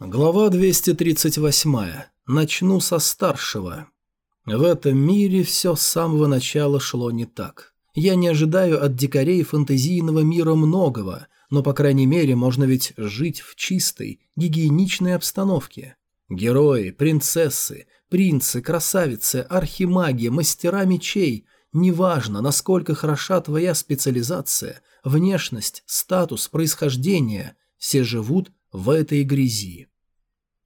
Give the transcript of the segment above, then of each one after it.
Глава 238. Начну со старшего. В этом мире все с самого начала шло не так. Я не ожидаю от дикарей фэнтезийного мира многого, но, по крайней мере, можно ведь жить в чистой, гигиеничной обстановке. Герои, принцессы, принцы, красавицы, архимаги, мастера мечей – неважно, насколько хороша твоя специализация, внешность, статус, происхождение – все живут в этой грязи.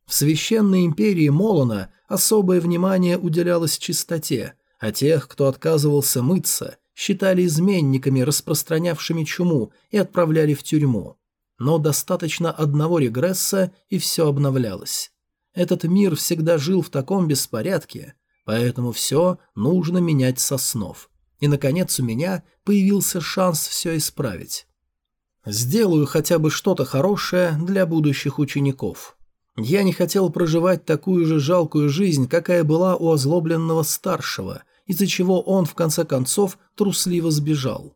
В священной империи Молона особое внимание уделялось чистоте, а тех, кто отказывался мыться, считали изменниками, распространявшими чуму, и отправляли в тюрьму. Но достаточно одного регресса, и все обновлялось. Этот мир всегда жил в таком беспорядке, поэтому все нужно менять со снов. И, наконец, у меня появился шанс все исправить. Сделаю хотя бы что-то хорошее для будущих учеников. Я не хотел проживать такую же жалкую жизнь, какая была у озлобленного старшего, из-за чего он, в конце концов, трусливо сбежал.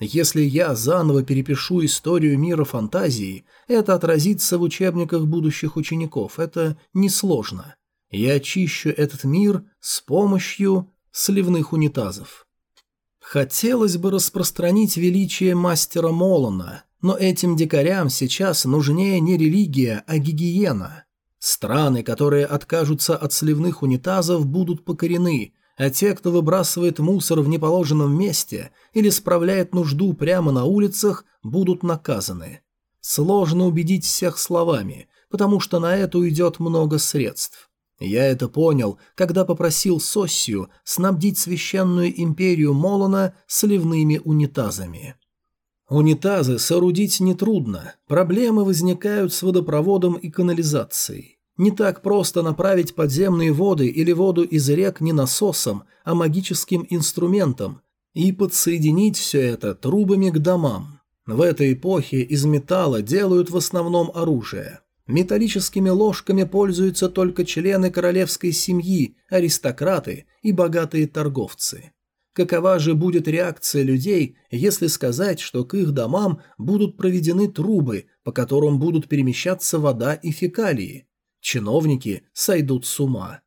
Если я заново перепишу историю мира фантазии, это отразится в учебниках будущих учеников, это несложно. Я очищу этот мир с помощью сливных унитазов. Хотелось бы распространить величие мастера Молона, но этим дикарям сейчас нужнее не религия, а гигиена. Страны, которые откажутся от сливных унитазов, будут покорены, а те, кто выбрасывает мусор в неположенном месте или справляет нужду прямо на улицах, будут наказаны. Сложно убедить всех словами, потому что на это уйдет много средств. Я это понял, когда попросил Соссию снабдить священную империю Молона сливными унитазами. Унитазы соорудить нетрудно, проблемы возникают с водопроводом и канализацией. Не так просто направить подземные воды или воду из рек не насосом, а магическим инструментом и подсоединить все это трубами к домам. В этой эпохе из металла делают в основном оружие. Металлическими ложками пользуются только члены королевской семьи, аристократы и богатые торговцы. Какова же будет реакция людей, если сказать, что к их домам будут проведены трубы, по которым будут перемещаться вода и фекалии? Чиновники сойдут с ума.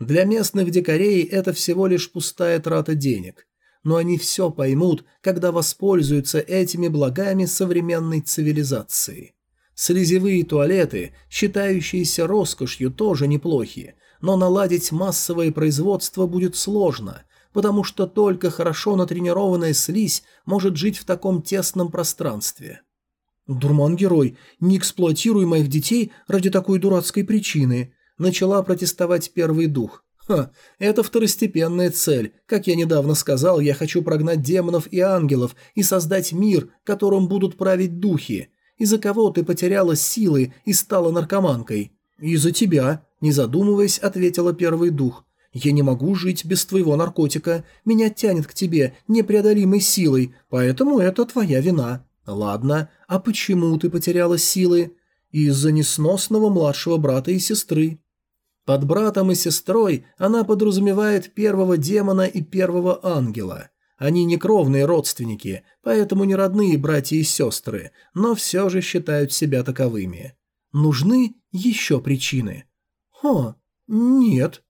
Для местных дикарей это всего лишь пустая трата денег. Но они все поймут, когда воспользуются этими благами современной цивилизации. Слезевые туалеты, считающиеся роскошью, тоже неплохи, но наладить массовое производство будет сложно – потому что только хорошо натренированная слизь может жить в таком тесном пространстве. «Дурман-герой, не эксплуатируй моих детей ради такой дурацкой причины», начала протестовать первый дух. «Ха, это второстепенная цель. Как я недавно сказал, я хочу прогнать демонов и ангелов и создать мир, которым будут править духи. Из-за кого ты потеряла силы и стала наркоманкой?» «Из-за тебя», не задумываясь, ответила первый дух. Я не могу жить без твоего наркотика. Меня тянет к тебе непреодолимой силой, поэтому это твоя вина. Ладно, а почему ты потеряла силы? Из-за несносного младшего брата и сестры. Под братом и сестрой она подразумевает первого демона и первого ангела. Они не кровные родственники, поэтому не родные братья и сестры, но все же считают себя таковыми. Нужны еще причины. О, нет.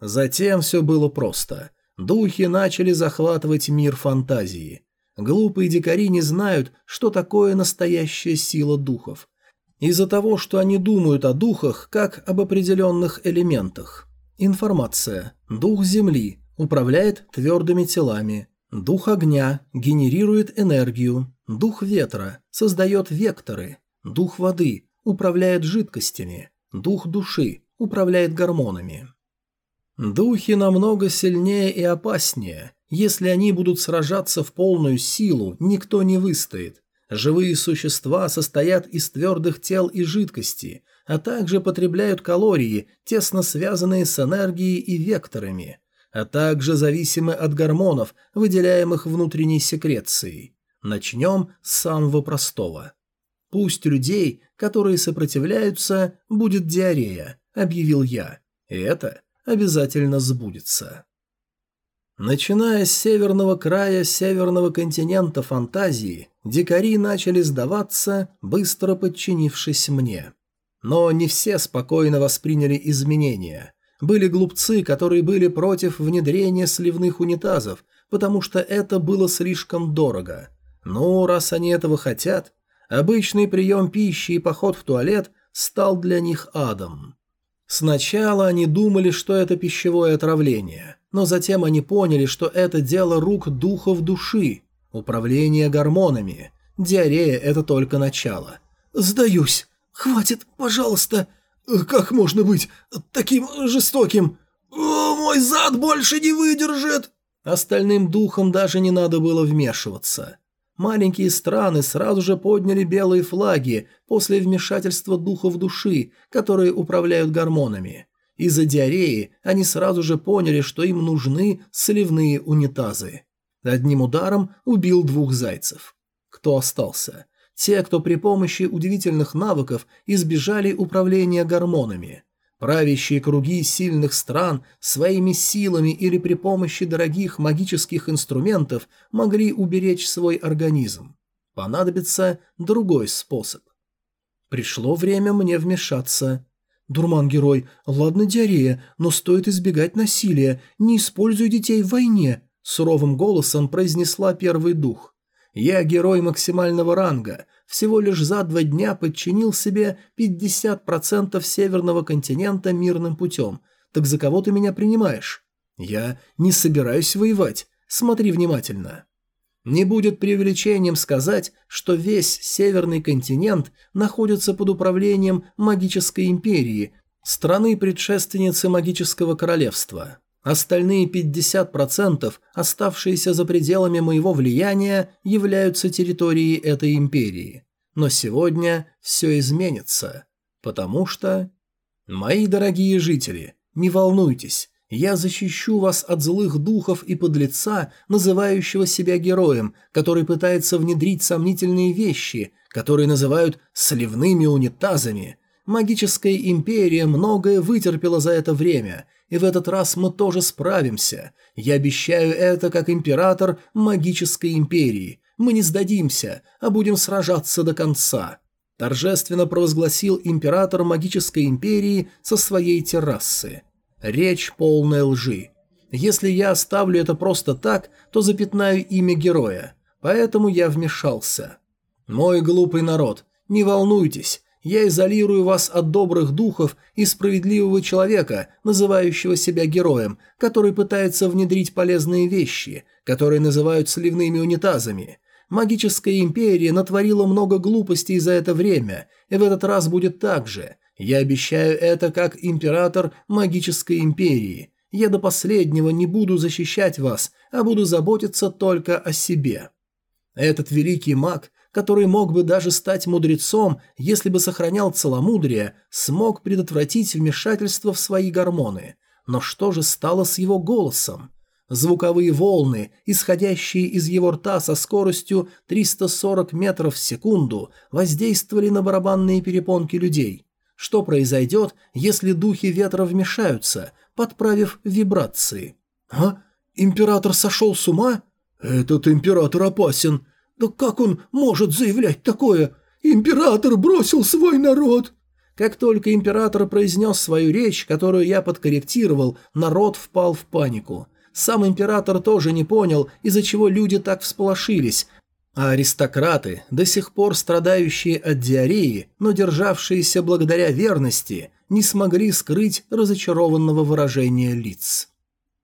Затем все было просто. Духи начали захватывать мир фантазии. Глупые дикари не знают, что такое настоящая сила духов. Из-за того, что они думают о духах как об определенных элементах. Информация. Дух Земли управляет твердыми телами. Дух огня генерирует энергию. Дух ветра создает векторы. Дух воды управляет жидкостями. Дух души управляет гормонами. Духи намного сильнее и опаснее. Если они будут сражаться в полную силу, никто не выстоит. Живые существа состоят из твердых тел и жидкости, а также потребляют калории, тесно связанные с энергией и векторами, а также зависимы от гормонов, выделяемых внутренней секрецией. Начнем с самого простого. Пусть людей, которые сопротивляются, будет диарея, объявил я. И это обязательно сбудется. Начиная с северного края северного континента фантазии, дикари начали сдаваться, быстро подчинившись мне. Но не все спокойно восприняли изменения. Были глупцы, которые были против внедрения сливных унитазов, потому что это было слишком дорого. Ну, раз они этого хотят, обычный прием пищи и поход в туалет стал для них адом. Сначала они думали, что это пищевое отравление, но затем они поняли, что это дело рук духов души, управление гормонами. Диарея – это только начало. «Сдаюсь! Хватит, пожалуйста! Как можно быть таким жестоким? О, мой зад больше не выдержит!» Остальным духам даже не надо было вмешиваться. Маленькие страны сразу же подняли белые флаги после вмешательства духов души, которые управляют гормонами. Из-за диареи они сразу же поняли, что им нужны сливные унитазы. Одним ударом убил двух зайцев. Кто остался? Те, кто при помощи удивительных навыков избежали управления гормонами. Правящие круги сильных стран своими силами или при помощи дорогих магических инструментов могли уберечь свой организм. Понадобится другой способ. Пришло время мне вмешаться. «Дурман-герой, ладно диарея, но стоит избегать насилия, не используй детей в войне», – суровым голосом произнесла первый дух. «Я герой максимального ранга, всего лишь за два дня подчинил себе 50% северного континента мирным путем. Так за кого ты меня принимаешь? Я не собираюсь воевать. Смотри внимательно. Не будет преувеличением сказать, что весь северный континент находится под управлением магической империи, страны-предшественницы магического королевства. Остальные 50%, оставшиеся за пределами моего влияния, являются территорией этой империи. Но сегодня все изменится, потому что... Мои дорогие жители, не волнуйтесь, я защищу вас от злых духов и подлеца, называющего себя героем, который пытается внедрить сомнительные вещи, которые называют «сливными унитазами». Магическая империя многое вытерпела за это время, и в этот раз мы тоже справимся. Я обещаю это как император магической империи. Мы не сдадимся, а будем сражаться до конца». Торжественно провозгласил император магической империи со своей террасы. Речь полная лжи. Если я оставлю это просто так, то запятнаю имя героя. Поэтому я вмешался. Мой глупый народ, не волнуйтесь, я изолирую вас от добрых духов и справедливого человека, называющего себя героем, который пытается внедрить полезные вещи, которые называют сливными унитазами. Магическая империя натворила много глупостей за это время, и в этот раз будет так же. Я обещаю это как император магической империи. Я до последнего не буду защищать вас, а буду заботиться только о себе. Этот великий маг который мог бы даже стать мудрецом, если бы сохранял целомудрие, смог предотвратить вмешательство в свои гормоны. Но что же стало с его голосом? Звуковые волны, исходящие из его рта со скоростью 340 метров в секунду, воздействовали на барабанные перепонки людей. Что произойдет, если духи ветра вмешаются, подправив вибрации? А? Император сошел с ума? Этот император опасен. Да как он может заявлять такое? Император бросил свой народ!» Как только император произнес свою речь, которую я подкорректировал, народ впал в панику. Сам император тоже не понял, из-за чего люди так всполошились, а аристократы, до сих пор страдающие от диареи, но державшиеся благодаря верности, не смогли скрыть разочарованного выражения лиц.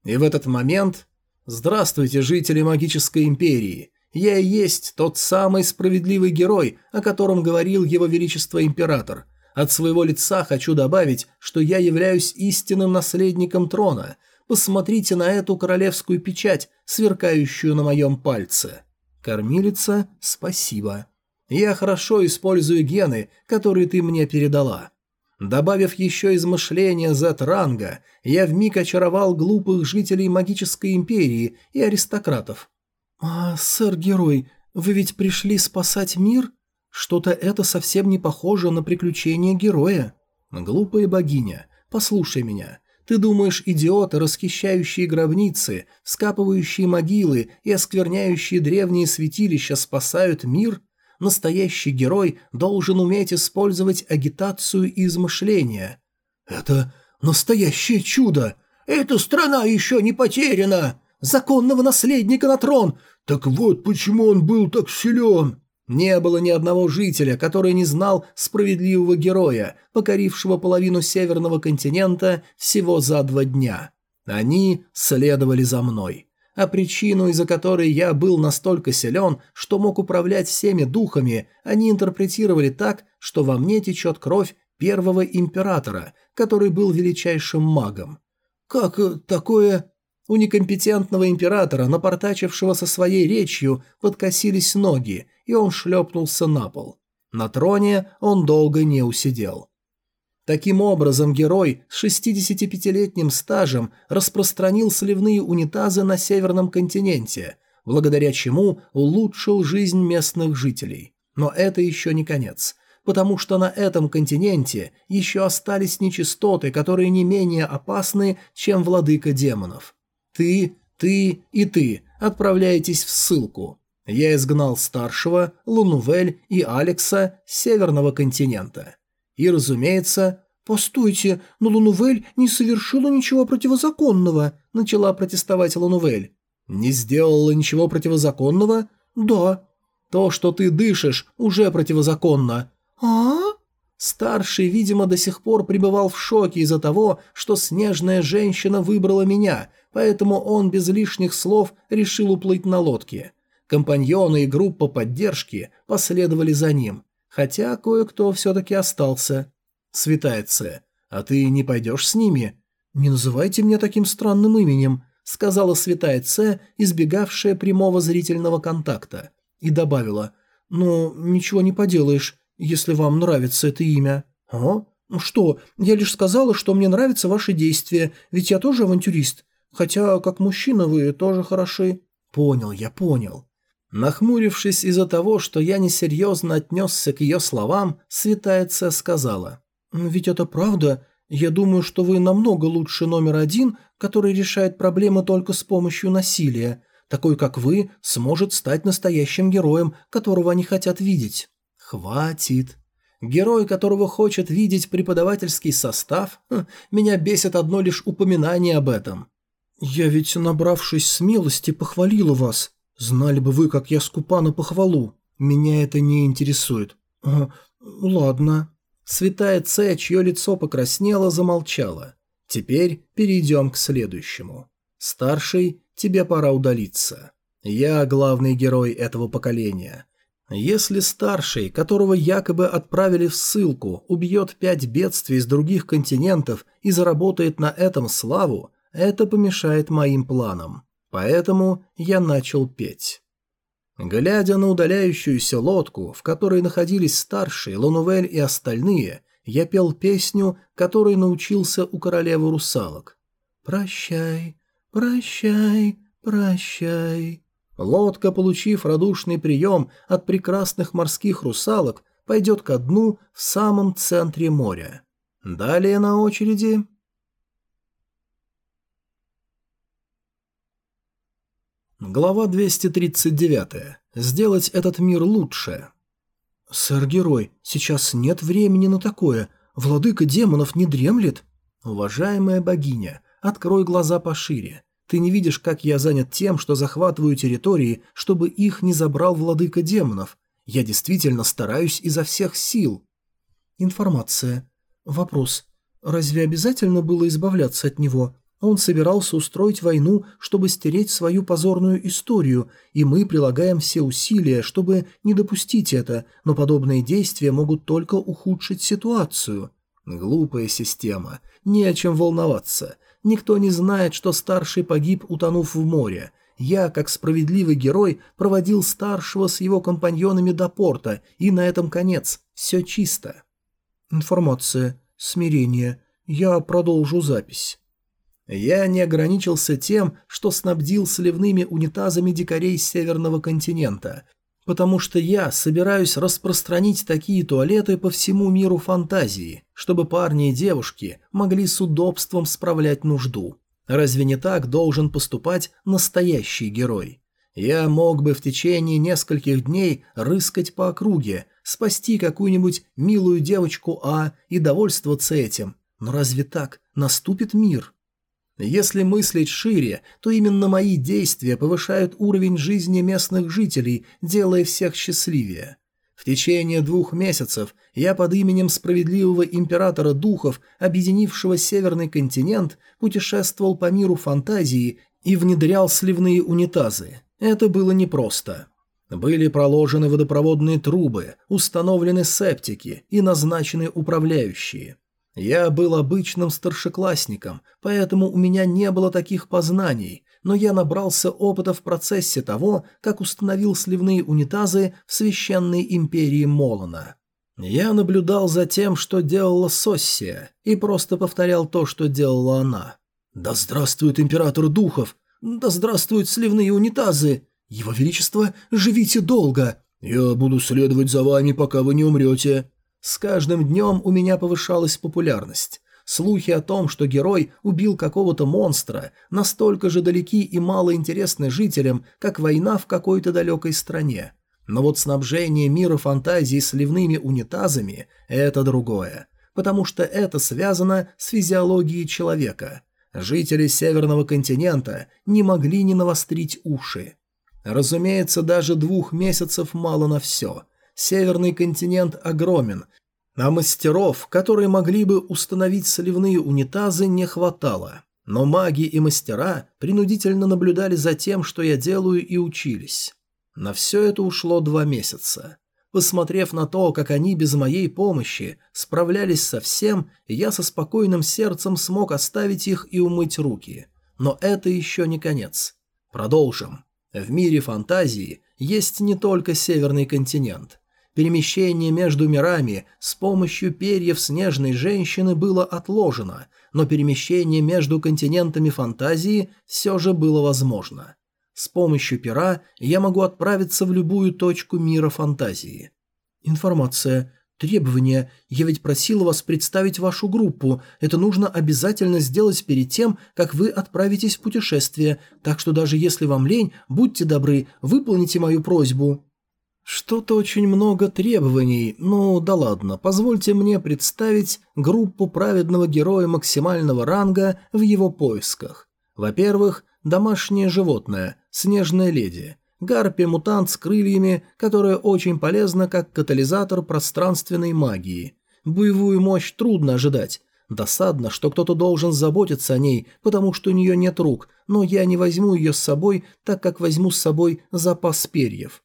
И в этот момент «Здравствуйте, жители магической империи! Я и есть тот самый справедливый герой, о котором говорил его величество император. От своего лица хочу добавить, что я являюсь истинным наследником трона. Посмотрите на эту королевскую печать, сверкающую на моем пальце. Кормилица, спасибо. Я хорошо использую гены, которые ты мне передала. Добавив еще измышления Z-ранга, я вмиг очаровал глупых жителей магической империи и аристократов. «А, сэр-герой, вы ведь пришли спасать мир? Что-то это совсем не похоже на приключения героя». «Глупая богиня, послушай меня. Ты думаешь, идиоты, расхищающие гробницы, скапывающие могилы и оскверняющие древние святилища спасают мир? Настоящий герой должен уметь использовать агитацию и измышления. «Это настоящее чудо! Эта страна еще не потеряна! Законного наследника на трон! Так вот почему он был так силен!» Не было ни одного жителя, который не знал справедливого героя, покорившего половину северного континента всего за два дня. Они следовали за мной. А причину, из-за которой я был настолько силен, что мог управлять всеми духами, они интерпретировали так, что во мне течет кровь первого императора, который был величайшим магом. Как э, такое... У некомпетентного императора, напортачившего со своей речью, подкосились ноги, и он шлепнулся на пол. На троне он долго не усидел. Таким образом, герой с 65-летним стажем распространил сливные унитазы на северном континенте, благодаря чему улучшил жизнь местных жителей. Но это еще не конец, потому что на этом континенте еще остались нечистоты, которые не менее опасны, чем владыка демонов. Ты, ты и ты отправляетесь в ссылку. Я изгнал старшего, Лунувель и Алекса с северного континента. И, разумеется... «Постойте, но Лунувель не совершила ничего противозаконного», – начала протестовать Лунувель. «Не сделала ничего противозаконного?» «Да». «То, что ты дышишь, уже противозаконно». «А?» Старший, видимо, до сих пор пребывал в шоке из-за того, что снежная женщина выбрала меня, поэтому он без лишних слов решил уплыть на лодке. Компаньоны и группа поддержки последовали за ним хотя кое-кто все-таки остался. Святая Це, а ты не пойдешь с ними? Не называйте меня таким странным именем, сказала Святая Це, избегавшая прямого зрительного контакта, и добавила, ну, ничего не поделаешь, если вам нравится это имя. О? «Ну что, я лишь сказала, что мне нравятся ваши действия, ведь я тоже авантюрист. Хотя, как мужчина, вы тоже хороши. Понял, я понял. Нахмурившись из-за того, что я несерьезно отнесся к ее словам, святая Це сказала. «Ведь это правда. Я думаю, что вы намного лучше номер один, который решает проблемы только с помощью насилия. Такой, как вы, сможет стать настоящим героем, которого они хотят видеть». «Хватит. Герой, которого хочет видеть преподавательский состав? Меня бесит одно лишь упоминание об этом». «Я ведь, набравшись смелости, похвалила вас», Знали бы вы, как я скупа на похвалу. Меня это не интересует. А, ладно. Святая Це, чье лицо покраснело, замолчала. Теперь перейдем к следующему. Старший, тебе пора удалиться. Я главный герой этого поколения. Если старший, которого якобы отправили в ссылку, убьет пять бедствий из других континентов и заработает на этом славу, это помешает моим планам. Поэтому я начал петь. Глядя на удаляющуюся лодку, в которой находились старшие, Лонувель и остальные, я пел песню, которой научился у королевы русалок. «Прощай, прощай, прощай». Лодка, получив радушный прием от прекрасных морских русалок, пойдет ко дну в самом центре моря. Далее на очереди Глава 239. Сделать этот мир лучше. «Сэр-герой, сейчас нет времени на такое. Владыка демонов не дремлет?» «Уважаемая богиня, открой глаза пошире. Ты не видишь, как я занят тем, что захватываю территории, чтобы их не забрал владыка демонов. Я действительно стараюсь изо всех сил». Информация. Вопрос. Разве обязательно было избавляться от него? Он собирался устроить войну, чтобы стереть свою позорную историю, и мы прилагаем все усилия, чтобы не допустить это, но подобные действия могут только ухудшить ситуацию. Глупая система. Не о чем волноваться. Никто не знает, что старший погиб, утонув в море. Я, как справедливый герой, проводил старшего с его компаньонами до порта, и на этом конец. Все чисто. Информация. Смирение. Я продолжу запись. Я не ограничился тем, что снабдил сливными унитазами дикарей северного континента, потому что я собираюсь распространить такие туалеты по всему миру фантазии, чтобы парни и девушки могли с удобством справлять нужду. Разве не так должен поступать настоящий герой? Я мог бы в течение нескольких дней рыскать по округе, спасти какую-нибудь милую девочку А и довольствоваться этим. Но разве так наступит мир? Если мыслить шире, то именно мои действия повышают уровень жизни местных жителей, делая всех счастливее. В течение двух месяцев я под именем справедливого императора духов, объединившего Северный континент, путешествовал по миру фантазии и внедрял сливные унитазы. Это было непросто. Были проложены водопроводные трубы, установлены септики и назначены управляющие. Я был обычным старшеклассником, поэтому у меня не было таких познаний, но я набрался опыта в процессе того, как установил сливные унитазы в священной империи Молона. Я наблюдал за тем, что делала Соссия, и просто повторял то, что делала она. «Да здравствует император духов! Да здравствуют сливные унитазы! Его Величество, живите долго! Я буду следовать за вами, пока вы не умрете!» С каждым днем у меня повышалась популярность. Слухи о том, что герой убил какого-то монстра, настолько же далеки и мало интересны жителям, как война в какой-то далекой стране. Но вот снабжение мира фантазии сливными унитазами – это другое, потому что это связано с физиологией человека. Жители Северного континента не могли не навострить уши. Разумеется, даже двух месяцев мало на все – Северный континент огромен, а мастеров, которые могли бы установить соливные унитазы, не хватало. Но маги и мастера принудительно наблюдали за тем, что я делаю, и учились. На все это ушло два месяца. Посмотрев на то, как они без моей помощи справлялись со всем, я со спокойным сердцем смог оставить их и умыть руки. Но это еще не конец. Продолжим. В мире фантазии есть не только Северный континент. Перемещение между мирами с помощью перьев снежной женщины было отложено, но перемещение между континентами фантазии все же было возможно. С помощью пера я могу отправиться в любую точку мира фантазии. Информация. Требования. Я ведь просила вас представить вашу группу. Это нужно обязательно сделать перед тем, как вы отправитесь в путешествие. Так что даже если вам лень, будьте добры, выполните мою просьбу. Что-то очень много требований, ну да ладно, позвольте мне представить группу праведного героя максимального ранга в его поисках. Во-первых, домашнее животное, снежная леди, гарпия-мутант с крыльями, которая очень полезна как катализатор пространственной магии. Боевую мощь трудно ожидать. Досадно, что кто-то должен заботиться о ней, потому что у нее нет рук, но я не возьму ее с собой, так как возьму с собой запас перьев.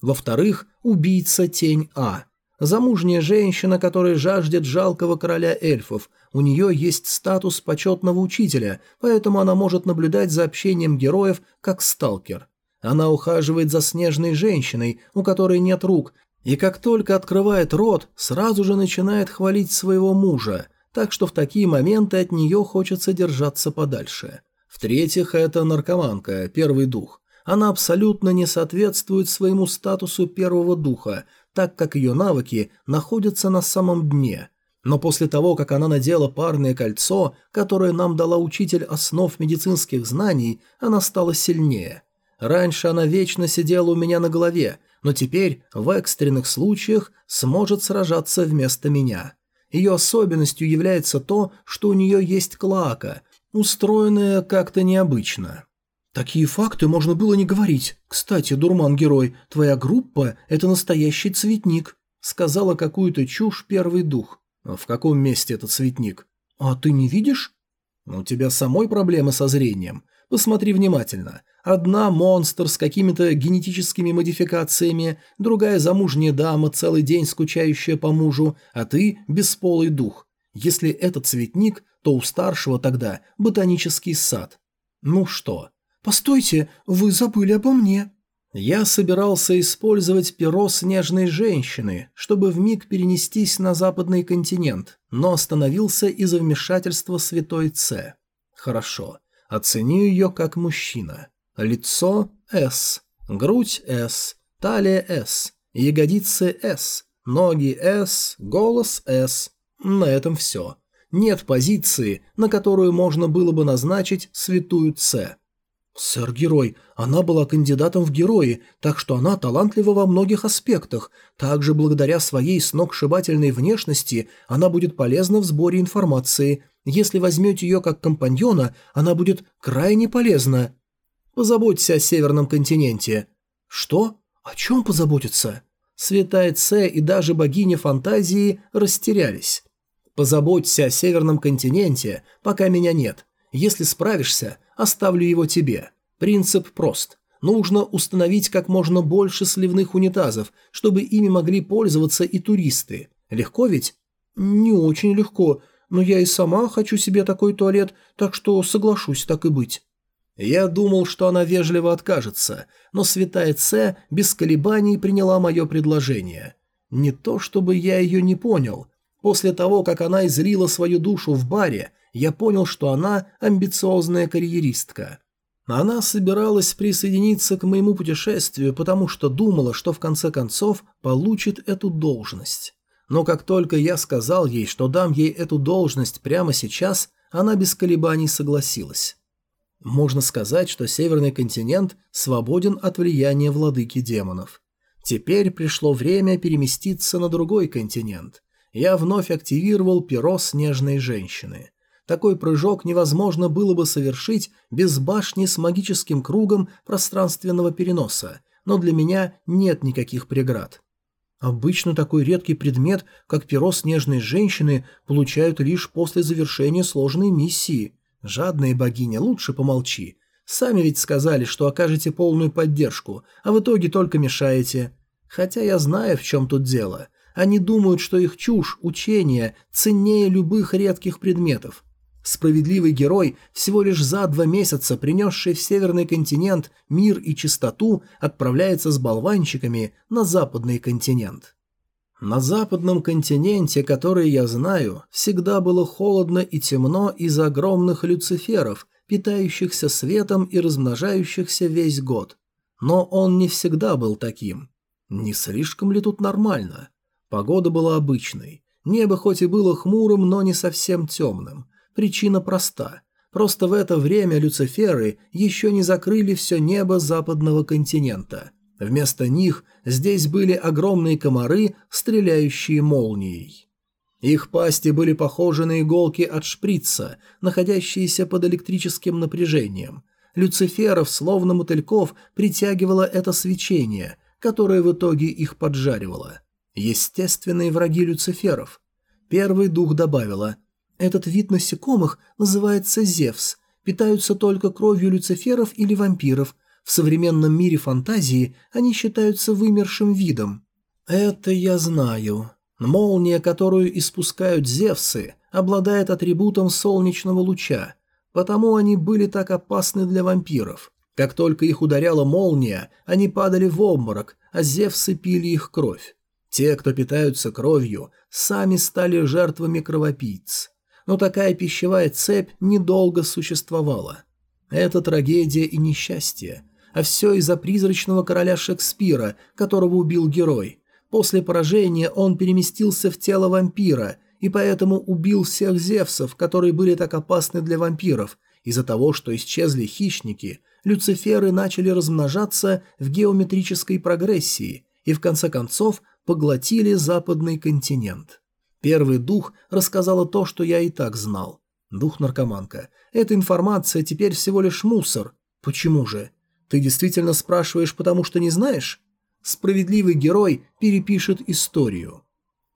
Во-вторых, убийца Тень А. Замужняя женщина, которая жаждет жалкого короля эльфов. У нее есть статус почетного учителя, поэтому она может наблюдать за общением героев как сталкер. Она ухаживает за снежной женщиной, у которой нет рук, и как только открывает рот, сразу же начинает хвалить своего мужа, так что в такие моменты от нее хочется держаться подальше. В-третьих, это наркоманка, первый дух. Она абсолютно не соответствует своему статусу первого духа, так как ее навыки находятся на самом дне. Но после того, как она надела парное кольцо, которое нам дала учитель основ медицинских знаний, она стала сильнее. Раньше она вечно сидела у меня на голове, но теперь в экстренных случаях сможет сражаться вместо меня. Ее особенностью является то, что у нее есть клака, устроенная как-то необычно. Такие факты можно было не говорить. Кстати, дурман-герой, твоя группа – это настоящий цветник. Сказала какую-то чушь первый дух. В каком месте этот цветник? А ты не видишь? У тебя самой проблемы со зрением. Посмотри внимательно. Одна монстр с какими-то генетическими модификациями, другая замужняя дама, целый день скучающая по мужу, а ты бесполый дух. Если это цветник, то у старшего тогда ботанический сад. Ну что, «Постойте, вы забыли обо мне». Я собирался использовать перо снежной женщины, чтобы вмиг перенестись на западный континент, но остановился из-за вмешательства святой Ц. Хорошо, оценю ее как мужчина. Лицо – С, грудь – С, талия – С, ягодицы – С, ноги – С, голос – С. На этом все. Нет позиции, на которую можно было бы назначить святую Ц. «Сэр-герой, она была кандидатом в герои, так что она талантлива во многих аспектах. Также благодаря своей сногсшибательной внешности она будет полезна в сборе информации. Если возьмете ее как компаньона, она будет крайне полезна. Позаботься о Северном континенте». «Что? О чем позаботиться?» Святая Це и даже богиня фантазии растерялись. «Позаботься о Северном континенте, пока меня нет. Если справишься, оставлю его тебе. Принцип прост. Нужно установить как можно больше сливных унитазов, чтобы ими могли пользоваться и туристы. Легко ведь? Не очень легко, но я и сама хочу себе такой туалет, так что соглашусь так и быть. Я думал, что она вежливо откажется, но святая Це без колебаний приняла мое предложение. Не то чтобы я ее не понял. После того, как она излила свою душу в баре, я понял, что она амбициозная карьеристка. Она собиралась присоединиться к моему путешествию, потому что думала, что в конце концов получит эту должность. Но как только я сказал ей, что дам ей эту должность прямо сейчас, она без колебаний согласилась. Можно сказать, что Северный континент свободен от влияния владыки демонов. Теперь пришло время переместиться на другой континент. Я вновь активировал перо снежной женщины. Такой прыжок невозможно было бы совершить без башни с магическим кругом пространственного переноса, но для меня нет никаких преград. Обычно такой редкий предмет, как перо снежной женщины, получают лишь после завершения сложной миссии. Жадная богиня, лучше помолчи. Сами ведь сказали, что окажете полную поддержку, а в итоге только мешаете. Хотя я знаю, в чем тут дело. Они думают, что их чушь, учение ценнее любых редких предметов. Справедливый герой, всего лишь за два месяца принесший в Северный континент мир и чистоту, отправляется с болванчиками на Западный континент. На западном континенте, который я знаю, всегда было холодно и темно из-за огромных люциферов, питающихся светом и размножающихся весь год. Но он не всегда был таким. Не слишком ли тут нормально? Погода была обычной. Небо хоть и было хмурым, но не совсем темным. Причина проста. Просто в это время люциферы еще не закрыли все небо западного континента – Вместо них здесь были огромные комары, стреляющие молнией. Их пасти были похожи на иголки от шприца, находящиеся под электрическим напряжением. Люциферов, словно мотыльков, притягивало это свечение, которое в итоге их поджаривало. Естественные враги Люциферов. Первый дух добавила «Этот вид насекомых называется Зевс, питаются только кровью Люциферов или вампиров, в современном мире фантазии они считаются вымершим видом. Это я знаю. Молния, которую испускают Зевсы, обладает атрибутом солнечного луча, потому они были так опасны для вампиров. Как только их ударяла молния, они падали в обморок, а Зевсы пили их кровь. Те, кто питаются кровью, сами стали жертвами кровопийц. Но такая пищевая цепь недолго существовала. Это трагедия и несчастье, а все из-за призрачного короля Шекспира, которого убил герой. После поражения он переместился в тело вампира, и поэтому убил всех зевсов, которые были так опасны для вампиров. Из-за того, что исчезли хищники, люциферы начали размножаться в геометрической прогрессии и в конце концов поглотили западный континент. Первый дух рассказала то, что я и так знал. Дух-наркоманка. Эта информация теперь всего лишь мусор. Почему же? Ты действительно спрашиваешь, потому что не знаешь? Справедливый герой перепишет историю.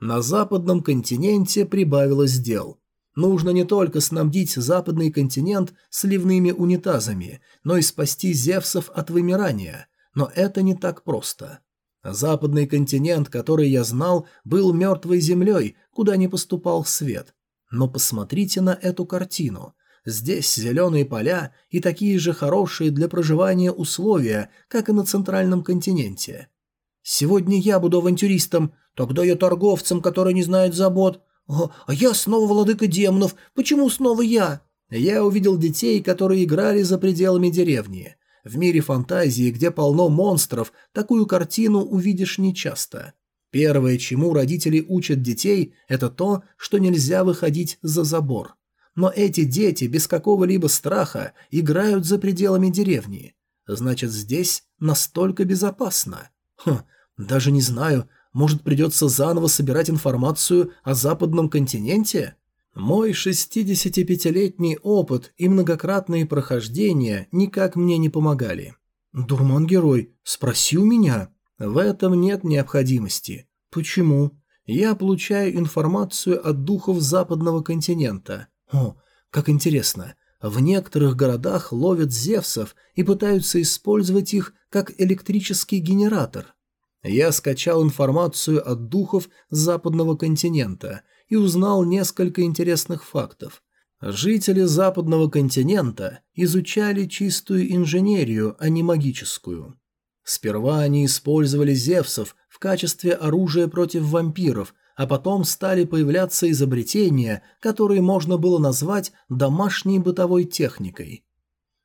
На западном континенте прибавилось дел. Нужно не только снабдить западный континент сливными унитазами, но и спасти Зевсов от вымирания. Но это не так просто. Западный континент, который я знал, был мертвой землей, куда не поступал свет. Но посмотрите на эту картину. Здесь зеленые поля и такие же хорошие для проживания условия, как и на центральном континенте. Сегодня я буду авантюристом, тогда я торговцем, который не знает забот. О, а я снова владыка демонов, почему снова я? Я увидел детей, которые играли за пределами деревни. В мире фантазии, где полно монстров, такую картину увидишь нечасто. Первое, чему родители учат детей, это то, что нельзя выходить за забор. но эти дети без какого-либо страха играют за пределами деревни. Значит, здесь настолько безопасно. Хм, даже не знаю, может придется заново собирать информацию о западном континенте? Мой 65-летний опыт и многократные прохождения никак мне не помогали. «Дурман-герой, спроси у меня». В этом нет необходимости. Почему? Я получаю информацию от духов западного континента. О, как интересно. В некоторых городах ловят зевсов и пытаются использовать их как электрический генератор. Я скачал информацию от духов западного континента и узнал несколько интересных фактов. Жители западного континента изучали чистую инженерию, а не магическую. Сперва они использовали зевсов в качестве оружия против вампиров, а потом стали появляться изобретения, которые можно было назвать домашней бытовой техникой.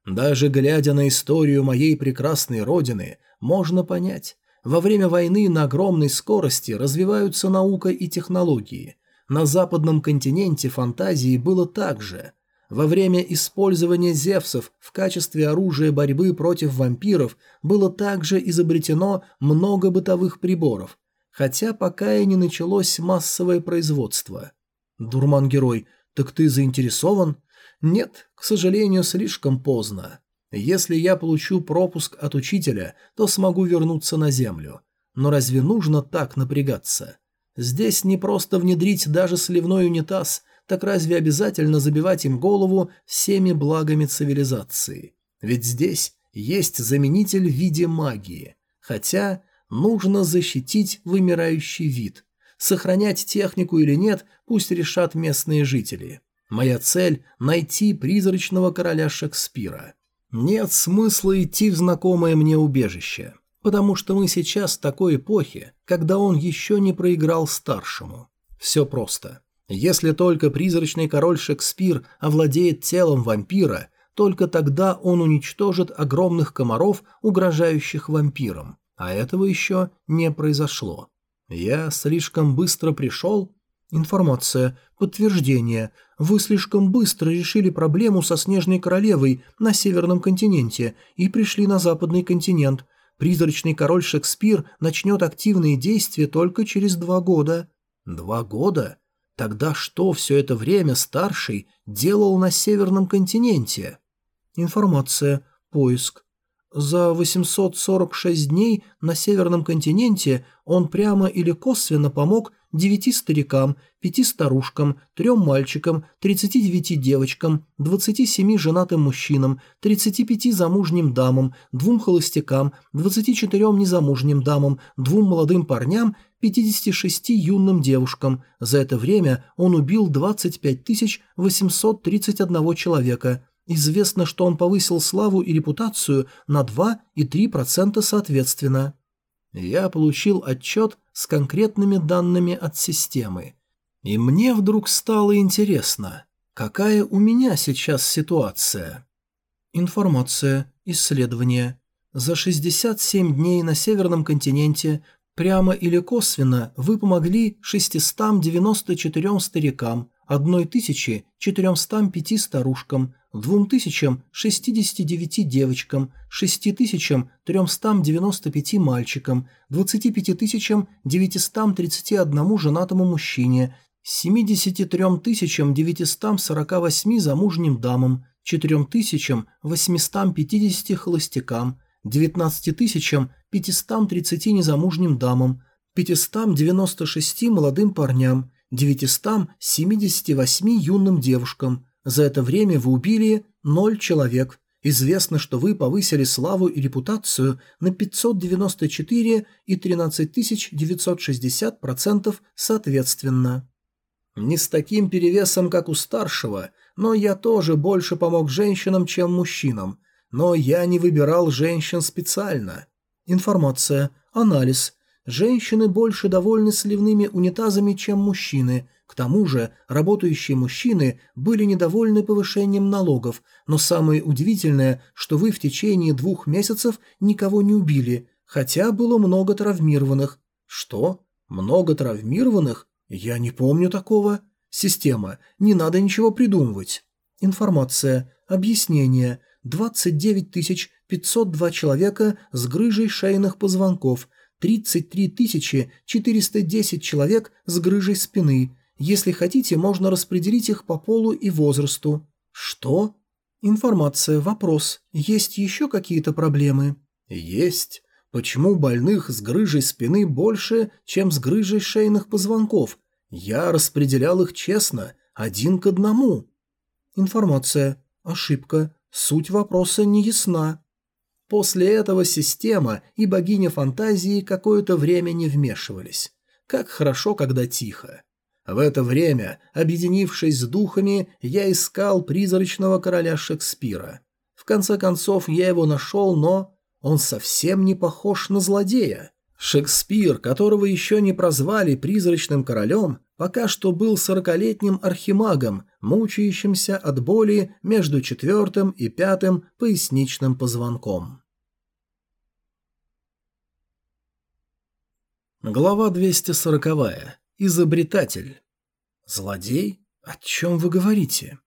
Даже глядя на историю моей прекрасной родины, можно понять, во время войны на огромной скорости развиваются наука и технологии. На западном континенте фантазии было так же. Во время использования зевсов в качестве оружия борьбы против вампиров было также изобретено много бытовых приборов, хотя пока и не началось массовое производство. Дурман-герой, так ты заинтересован? Нет, к сожалению, слишком поздно. Если я получу пропуск от учителя, то смогу вернуться на землю. Но разве нужно так напрягаться? Здесь не просто внедрить даже сливной унитаз, так разве обязательно забивать им голову всеми благами цивилизации? Ведь здесь есть заменитель в виде магии. Хотя нужно защитить вымирающий вид. Сохранять технику или нет, пусть решат местные жители. Моя цель – найти призрачного короля Шекспира. Нет смысла идти в знакомое мне убежище, потому что мы сейчас в такой эпохе, когда он еще не проиграл старшему. Все просто. Если только призрачный король Шекспир овладеет телом вампира, только тогда он уничтожит огромных комаров, угрожающих вампирам. А этого еще не произошло. Я слишком быстро пришел? Информация. Подтверждение. Вы слишком быстро решили проблему со Снежной Королевой на Северном континенте и пришли на Западный континент. Призрачный король Шекспир начнет активные действия только через два года. Два года? Тогда что все это время старший делал на Северном континенте? Информация. Поиск. За 846 дней на Северном континенте он прямо или косвенно помог девяти старикам, пяти старушкам, трем мальчикам, 39 девочкам, 27 женатым мужчинам, 35 замужним дамам, двум холостякам, 24 незамужним дамам, двум молодым парням 56 юным девушкам. За это время он убил 25 831 человека. Известно, что он повысил славу и репутацию на 2 и 3% соответственно. Я получил отчет с конкретными данными от системы. И мне вдруг стало интересно, какая у меня сейчас ситуация. Информация, исследование. За 67 дней на Северном континенте Прямо или косвенно вы помогли 694 старикам, 1405 старушкам, 2069 девочкам, 6395 мальчикам, 25931 женатому мужчине, 73948 замужним дамам, 4850 холостякам, 19530 незамужним дамам, 596 молодым парням, 978 юным девушкам. За это время вы убили 0 человек. Известно, что вы повысили славу и репутацию на 594 и 13960% соответственно. Не с таким перевесом, как у старшего, но я тоже больше помог женщинам, чем мужчинам, но я не выбирал женщин специально. Информация. Анализ. Женщины больше довольны сливными унитазами, чем мужчины. К тому же, работающие мужчины были недовольны повышением налогов, но самое удивительное, что вы в течение двух месяцев никого не убили, хотя было много травмированных. Что? Много травмированных? Я не помню такого. Система. Не надо ничего придумывать. Информация. Объяснение. 29 502 человека с грыжей шейных позвонков, 33 410 человек с грыжей спины. Если хотите, можно распределить их по полу и возрасту. Что? Информация. Вопрос. Есть еще какие-то проблемы? Есть. Почему больных с грыжей спины больше, чем с грыжей шейных позвонков? Я распределял их честно, один к одному. Информация. Ошибка. Суть вопроса не ясна. После этого система и богиня фантазии какое-то время не вмешивались. Как хорошо, когда тихо. В это время, объединившись с духами, я искал призрачного короля Шекспира. В конце концов, я его нашел, но он совсем не похож на злодея. Шекспир, которого еще не прозвали призрачным королем, пока что был сорокалетним архимагом, мучающимся от боли между четвертым и пятым поясничным позвонком. Глава 240. Изобретатель. Злодей? О чем вы говорите?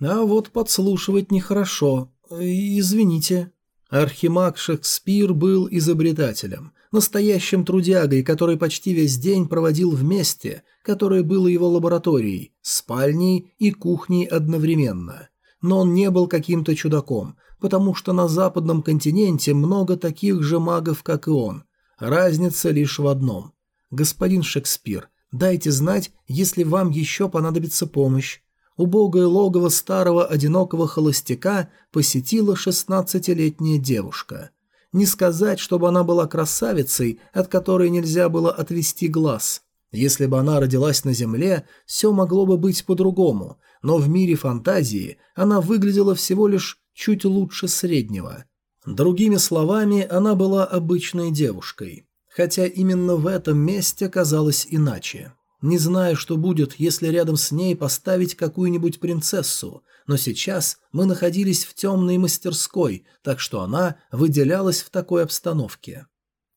А вот подслушивать нехорошо. Извините. Архимаг Шекспир был изобретателем, настоящим трудягой, который почти весь день проводил вместе, которое было его лабораторией, спальней и кухней одновременно. Но он не был каким-то чудаком, потому что на западном континенте много таких же магов, как и он. Разница лишь в одном. Господин Шекспир, дайте знать, если вам еще понадобится помощь убогое логово старого одинокого холостяка посетила шестнадцатилетняя девушка. Не сказать, чтобы она была красавицей, от которой нельзя было отвести глаз. Если бы она родилась на земле, все могло бы быть по-другому, но в мире фантазии она выглядела всего лишь чуть лучше среднего. Другими словами, она была обычной девушкой, хотя именно в этом месте казалось иначе. Не знаю, что будет, если рядом с ней поставить какую-нибудь принцессу, но сейчас мы находились в темной мастерской, так что она выделялась в такой обстановке.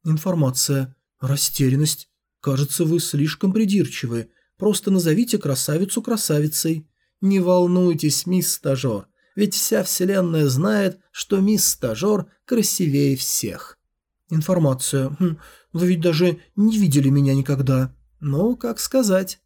Информация. Растерянность. Кажется, вы слишком придирчивы. Просто назовите красавицу красавицей. Не волнуйтесь, мисс Стажер, ведь вся вселенная знает, что мисс Стажер красивее всех. Информация. Хм, вы ведь даже не видели меня никогда. Ну, как сказать.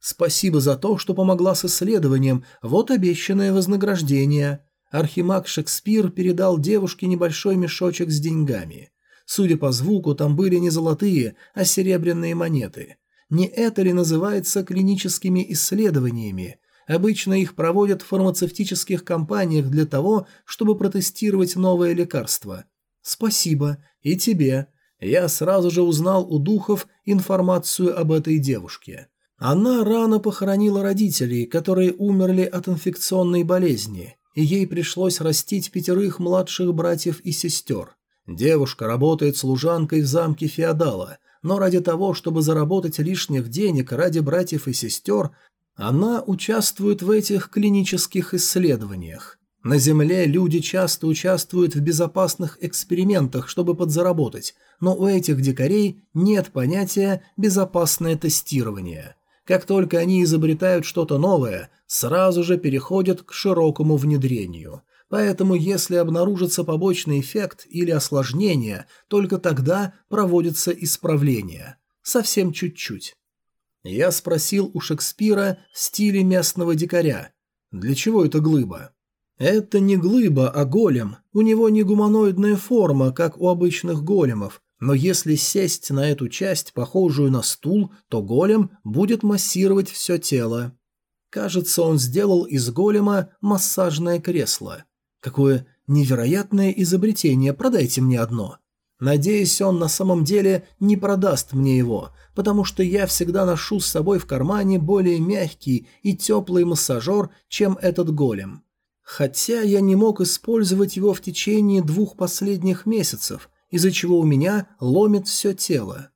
Спасибо за то, что помогла с исследованием. Вот обещанное вознаграждение. Архимаг Шекспир передал девушке небольшой мешочек с деньгами. Судя по звуку, там были не золотые, а серебряные монеты. Не это ли называется клиническими исследованиями? Обычно их проводят в фармацевтических компаниях для того, чтобы протестировать новое лекарство. Спасибо. И тебе я сразу же узнал у духов информацию об этой девушке. Она рано похоронила родителей, которые умерли от инфекционной болезни, и ей пришлось растить пятерых младших братьев и сестер. Девушка работает служанкой в замке Феодала, но ради того, чтобы заработать лишних денег ради братьев и сестер, она участвует в этих клинических исследованиях. На Земле люди часто участвуют в безопасных экспериментах, чтобы подзаработать, но у этих дикарей нет понятия «безопасное тестирование». Как только они изобретают что-то новое, сразу же переходят к широкому внедрению. Поэтому если обнаружится побочный эффект или осложнение, только тогда проводится исправление. Совсем чуть-чуть. Я спросил у Шекспира в стиле местного дикаря. Для чего это глыба? Это не глыба, а голем. У него не гуманоидная форма, как у обычных големов, но если сесть на эту часть, похожую на стул, то голем будет массировать все тело. Кажется, он сделал из голема массажное кресло. Какое невероятное изобретение, продайте мне одно. Надеюсь, он на самом деле не продаст мне его, потому что я всегда ношу с собой в кармане более мягкий и теплый массажер, чем этот голем. Хотя я не мог использовать его в течение двух последних месяцев – из-за чего у меня ломит все тело.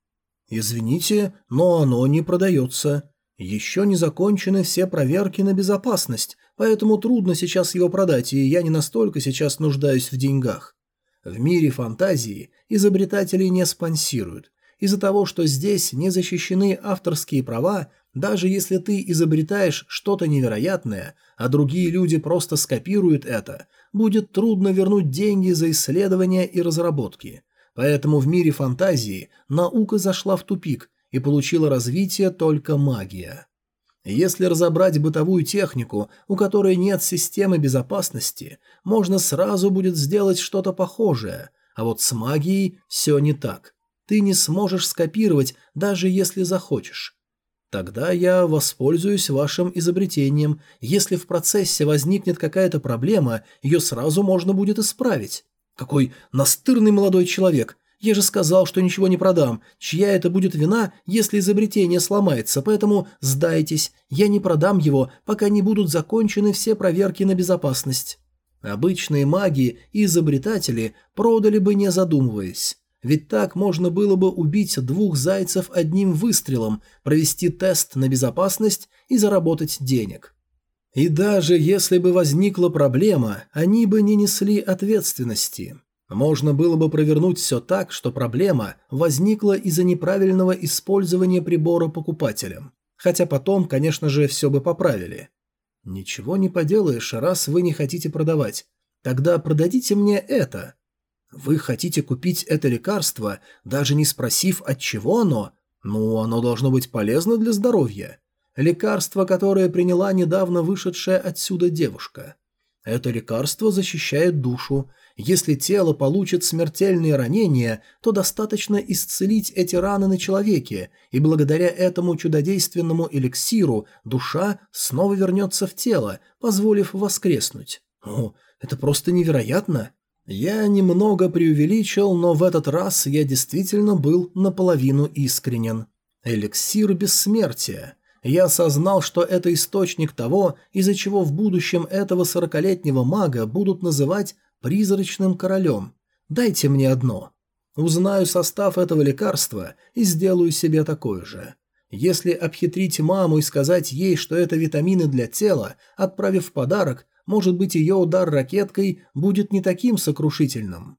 Извините, но оно не продается. Еще не закончены все проверки на безопасность, поэтому трудно сейчас его продать, и я не настолько сейчас нуждаюсь в деньгах. В мире фантазии изобретатели не спонсируют. Из-за того, что здесь не защищены авторские права, Даже если ты изобретаешь что-то невероятное, а другие люди просто скопируют это, будет трудно вернуть деньги за исследования и разработки. Поэтому в мире фантазии наука зашла в тупик и получила развитие только магия. Если разобрать бытовую технику, у которой нет системы безопасности, можно сразу будет сделать что-то похожее, а вот с магией все не так. Ты не сможешь скопировать, даже если захочешь. Тогда я воспользуюсь вашим изобретением. Если в процессе возникнет какая-то проблема, ее сразу можно будет исправить. Какой настырный молодой человек. Я же сказал, что ничего не продам. Чья это будет вина, если изобретение сломается, поэтому сдайтесь. Я не продам его, пока не будут закончены все проверки на безопасность. Обычные маги и изобретатели продали бы не задумываясь. Ведь так можно было бы убить двух зайцев одним выстрелом, провести тест на безопасность и заработать денег. И даже если бы возникла проблема, они бы не несли ответственности. Можно было бы провернуть все так, что проблема возникла из-за неправильного использования прибора покупателем. Хотя потом, конечно же, все бы поправили. Ничего не поделаешь, раз вы не хотите продавать. Тогда продадите мне это. Вы хотите купить это лекарство, даже не спросив, от чего оно? Ну, оно должно быть полезно для здоровья. Лекарство, которое приняла недавно вышедшая отсюда девушка. Это лекарство защищает душу. Если тело получит смертельные ранения, то достаточно исцелить эти раны на человеке, и благодаря этому чудодейственному эликсиру душа снова вернется в тело, позволив воскреснуть. О, это просто невероятно! Я немного преувеличил, но в этот раз я действительно был наполовину искренен. Эликсир бессмертия. Я осознал, что это источник того, из-за чего в будущем этого сорокалетнего мага будут называть «призрачным королем». Дайте мне одно. Узнаю состав этого лекарства и сделаю себе такое же. Если обхитрить маму и сказать ей, что это витамины для тела, отправив подарок, может быть, ее удар ракеткой будет не таким сокрушительным.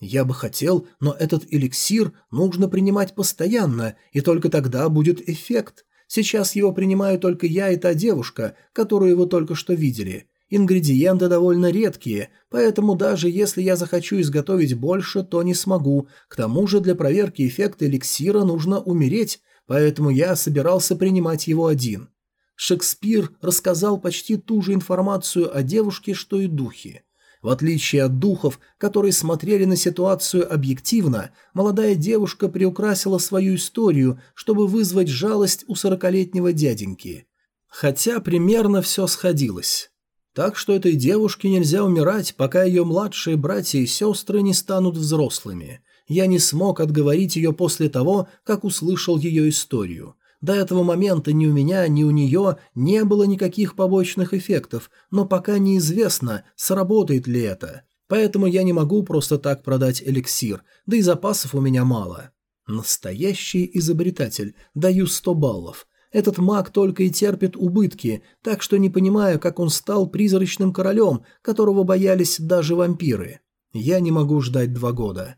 Я бы хотел, но этот эликсир нужно принимать постоянно, и только тогда будет эффект. Сейчас его принимаю только я и та девушка, которую вы только что видели. Ингредиенты довольно редкие, поэтому даже если я захочу изготовить больше, то не смогу. К тому же для проверки эффекта эликсира нужно умереть, поэтому я собирался принимать его один. Шекспир рассказал почти ту же информацию о девушке, что и духи. В отличие от духов, которые смотрели на ситуацию объективно, молодая девушка приукрасила свою историю, чтобы вызвать жалость у сорокалетнего дяденьки. Хотя примерно все сходилось. Так что этой девушке нельзя умирать, пока ее младшие братья и сестры не станут взрослыми. Я не смог отговорить ее после того, как услышал ее историю. До этого момента ни у меня, ни у нее не было никаких побочных эффектов, но пока неизвестно, сработает ли это. Поэтому я не могу просто так продать эликсир, да и запасов у меня мало. Настоящий изобретатель. Даю 100 баллов. Этот маг только и терпит убытки, так что не понимаю, как он стал призрачным королем, которого боялись даже вампиры. Я не могу ждать два года.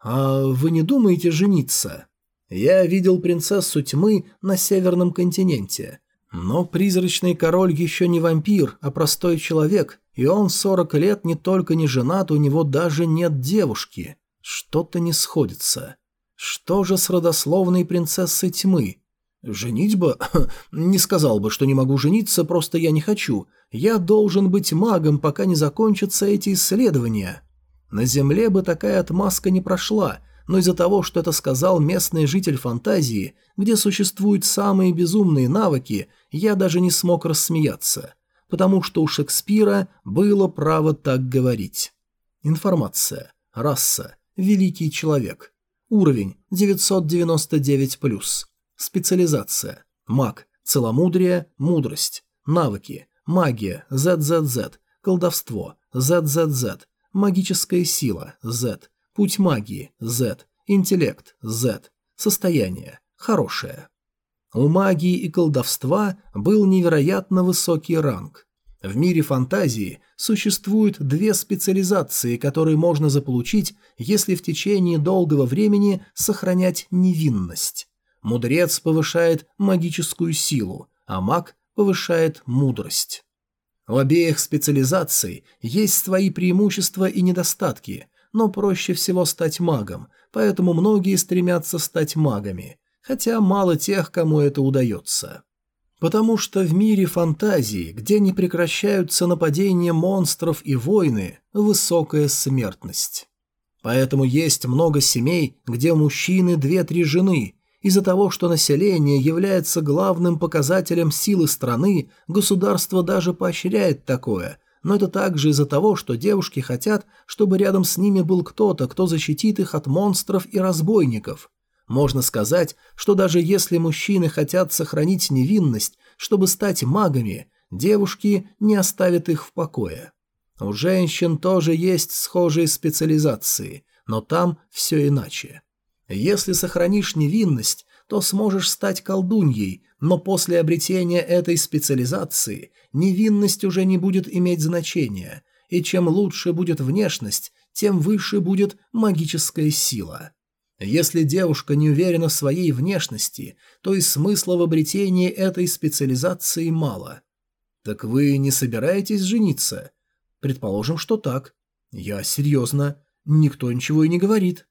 А вы не думаете жениться?» Я видел принцессу тьмы на северном континенте. Но призрачный король еще не вампир, а простой человек, и он 40 лет не только не женат, у него даже нет девушки. Что-то не сходится. Что же с родословной принцессой тьмы? Женитьба? Не сказал бы, что не могу жениться, просто я не хочу. Я должен быть магом, пока не закончатся эти исследования. На земле бы такая отмазка не прошла – но из-за того, что это сказал местный житель фантазии, где существуют самые безумные навыки, я даже не смог рассмеяться, потому что у Шекспира было право так говорить. Информация. Раса. Великий человек. Уровень 999+. Специализация. Маг. Целомудрие. Мудрость. Навыки. Магия. ZZZ. Колдовство. ZZZ. Магическая сила. Z. Путь магии – Z. Интеллект – Z. Состояние – хорошее. У магии и колдовства был невероятно высокий ранг. В мире фантазии существуют две специализации, которые можно заполучить, если в течение долгого времени сохранять невинность. Мудрец повышает магическую силу, а маг повышает мудрость. У обеих специализаций есть свои преимущества и недостатки, но проще всего стать магом, поэтому многие стремятся стать магами, хотя мало тех, кому это удается. Потому что в мире фантазии, где не прекращаются нападения монстров и войны, высокая смертность. Поэтому есть много семей, где мужчины две-три жены. Из-за того, что население является главным показателем силы страны, государство даже поощряет такое, но это также из-за того, что девушки хотят, чтобы рядом с ними был кто-то, кто защитит их от монстров и разбойников. Можно сказать, что даже если мужчины хотят сохранить невинность, чтобы стать магами, девушки не оставят их в покое. У женщин тоже есть схожие специализации, но там все иначе. Если сохранишь невинность, то сможешь стать колдуньей, но после обретения этой специализации невинность уже не будет иметь значения, и чем лучше будет внешность, тем выше будет магическая сила. Если девушка не уверена в своей внешности, то и смысла в обретении этой специализации мало. Так вы не собираетесь жениться? Предположим, что так. Я серьезно. Никто ничего и не говорит.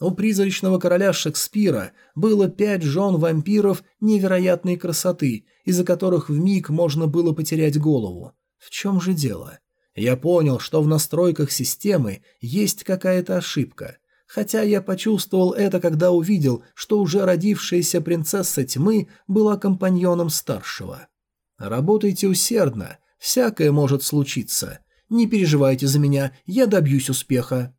У призрачного короля Шекспира было пять жен вампиров невероятной красоты, из-за которых в миг можно было потерять голову. В чем же дело? Я понял, что в настройках системы есть какая-то ошибка – хотя я почувствовал это, когда увидел, что уже родившаяся принцесса тьмы была компаньоном старшего. Работайте усердно, всякое может случиться. Не переживайте за меня, я добьюсь успеха.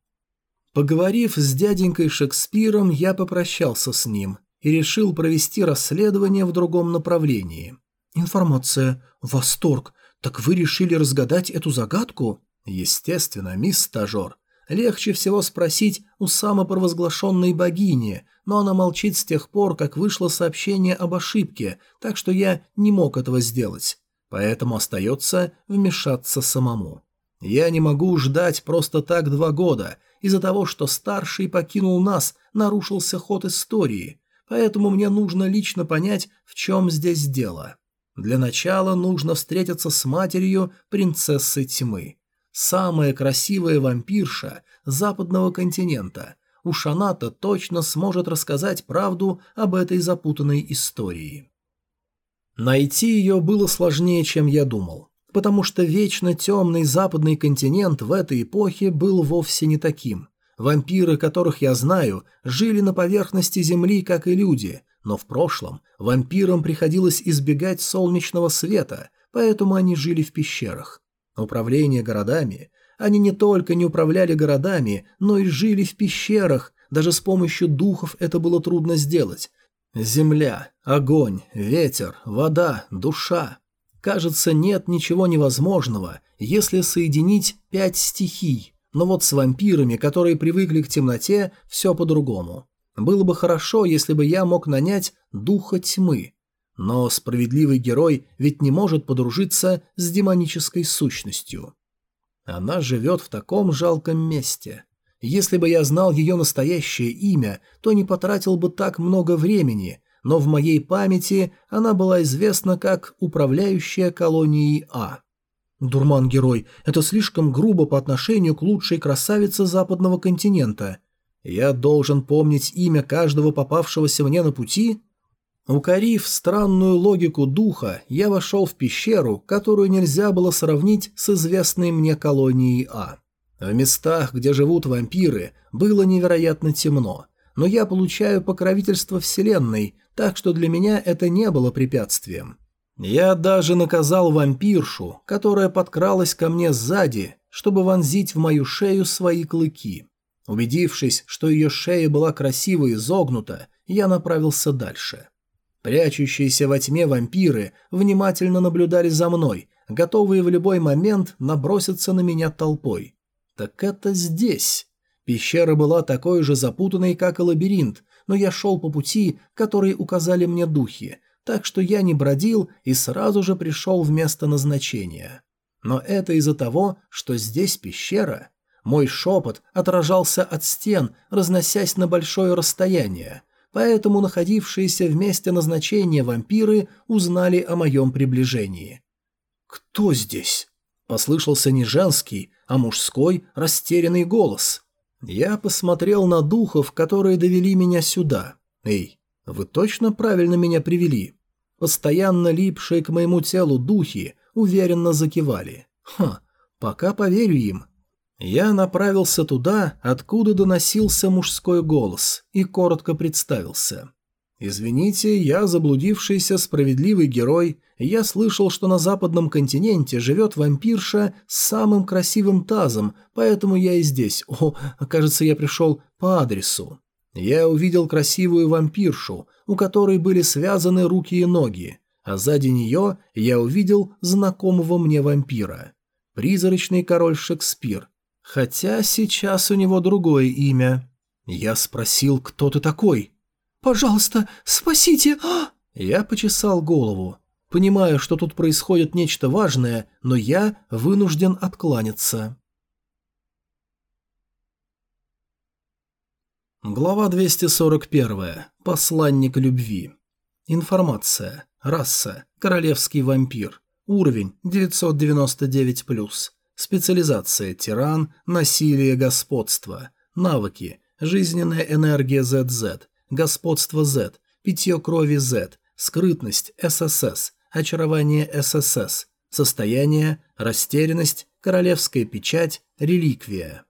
Поговорив с дяденькой Шекспиром, я попрощался с ним и решил провести расследование в другом направлении. Информация. Восторг. Так вы решили разгадать эту загадку? Естественно, мисс стажер. Легче всего спросить у самопровозглашенной богини, но она молчит с тех пор, как вышло сообщение об ошибке, так что я не мог этого сделать. Поэтому остается вмешаться самому. Я не могу ждать просто так два года. Из-за того, что старший покинул нас, нарушился ход истории. Поэтому мне нужно лично понять, в чем здесь дело. Для начала нужно встретиться с матерью принцессы тьмы самая красивая вампирша западного континента. Уж она-то точно сможет рассказать правду об этой запутанной истории. Найти ее было сложнее, чем я думал, потому что вечно темный западный континент в этой эпохе был вовсе не таким. Вампиры, которых я знаю, жили на поверхности Земли, как и люди, но в прошлом вампирам приходилось избегать солнечного света, поэтому они жили в пещерах. Управление городами. Они не только не управляли городами, но и жили в пещерах, даже с помощью духов это было трудно сделать. Земля, огонь, ветер, вода, душа. Кажется, нет ничего невозможного, если соединить пять стихий. Но вот с вампирами, которые привыкли к темноте, все по-другому. Было бы хорошо, если бы я мог нанять духа тьмы. Но справедливый герой ведь не может подружиться с демонической сущностью. Она живет в таком жалком месте. Если бы я знал ее настоящее имя, то не потратил бы так много времени, но в моей памяти она была известна как управляющая колонией А. Дурман-герой, это слишком грубо по отношению к лучшей красавице западного континента. Я должен помнить имя каждого попавшегося мне на пути? Укорив странную логику духа, я вошел в пещеру, которую нельзя было сравнить с известной мне колонией А. В местах, где живут вампиры, было невероятно темно, но я получаю покровительство Вселенной, так что для меня это не было препятствием. Я даже наказал вампиршу, которая подкралась ко мне сзади, чтобы вонзить в мою шею свои клыки. Убедившись, что ее шея была красиво изогнута, я направился дальше. Прячущиеся во тьме вампиры внимательно наблюдали за мной, готовые в любой момент наброситься на меня толпой. Так это здесь. Пещера была такой же запутанной, как и лабиринт, но я шел по пути, который указали мне духи, так что я не бродил и сразу же пришел в место назначения. Но это из-за того, что здесь пещера. Мой шепот отражался от стен, разносясь на большое расстояние – поэтому находившиеся в месте назначения вампиры узнали о моем приближении. «Кто здесь?» – послышался не женский, а мужской растерянный голос. Я посмотрел на духов, которые довели меня сюда. «Эй, вы точно правильно меня привели?» Постоянно липшие к моему телу духи уверенно закивали. «Ха, пока поверю им». Я направился туда, откуда доносился мужской голос, и коротко представился. «Извините, я заблудившийся справедливый герой. Я слышал, что на западном континенте живет вампирша с самым красивым тазом, поэтому я и здесь. О, кажется, я пришел по адресу». Я увидел красивую вампиршу, у которой были связаны руки и ноги, а сзади нее я увидел знакомого мне вампира. Призрачный король Шекспир. Хотя сейчас у него другое имя. Я спросил, кто ты такой? «Пожалуйста, спасите!» а!» Я почесал голову. Понимаю, что тут происходит нечто важное, но я вынужден откланяться. Глава 241. Посланник любви. Информация. Раса. Королевский вампир. Уровень 999+. Специализация. Тиран. Насилие. Господство. Навыки. Жизненная энергия ZZ. Господство Z, Питье крови Z, Скрытность ССС, Очарование ССС, Состояние, Растерянность, Королевская печать, Реликвия.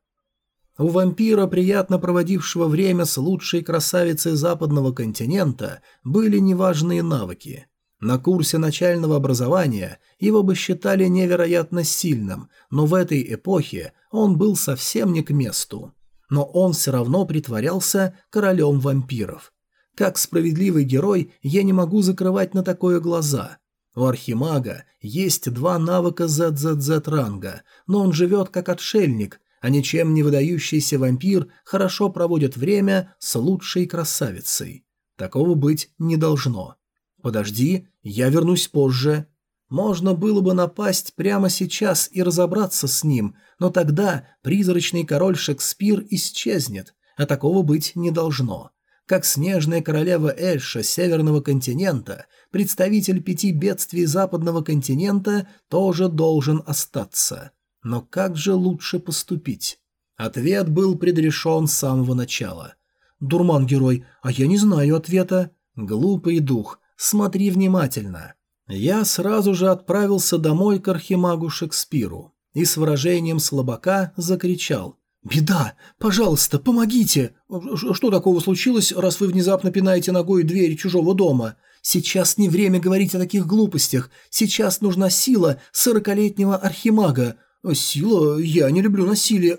У вампира, приятно проводившего время с лучшей красавицей западного континента, были неважные навыки. На курсе начального образования его бы считали невероятно сильным, но в этой эпохе он был совсем не к месту но он все равно притворялся королем вампиров. Как справедливый герой, я не могу закрывать на такое глаза. У Архимага есть два навыка ZZZ ранга, но он живет как отшельник, а ничем не выдающийся вампир хорошо проводит время с лучшей красавицей. Такого быть не должно. Подожди, я вернусь позже. Можно было бы напасть прямо сейчас и разобраться с ним, но тогда призрачный король Шекспир исчезнет, а такого быть не должно. Как снежная королева Эльша северного континента, представитель пяти бедствий западного континента тоже должен остаться. Но как же лучше поступить? Ответ был предрешен с самого начала. «Дурман-герой, а я не знаю ответа». «Глупый дух, смотри внимательно». Я сразу же отправился домой к архимагу Шекспиру и с выражением слабака закричал. «Беда! Пожалуйста, помогите! Что такого случилось, раз вы внезапно пинаете ногой дверь чужого дома? Сейчас не время говорить о таких глупостях. Сейчас нужна сила сорокалетнего архимага. Сила? Я не люблю насилие.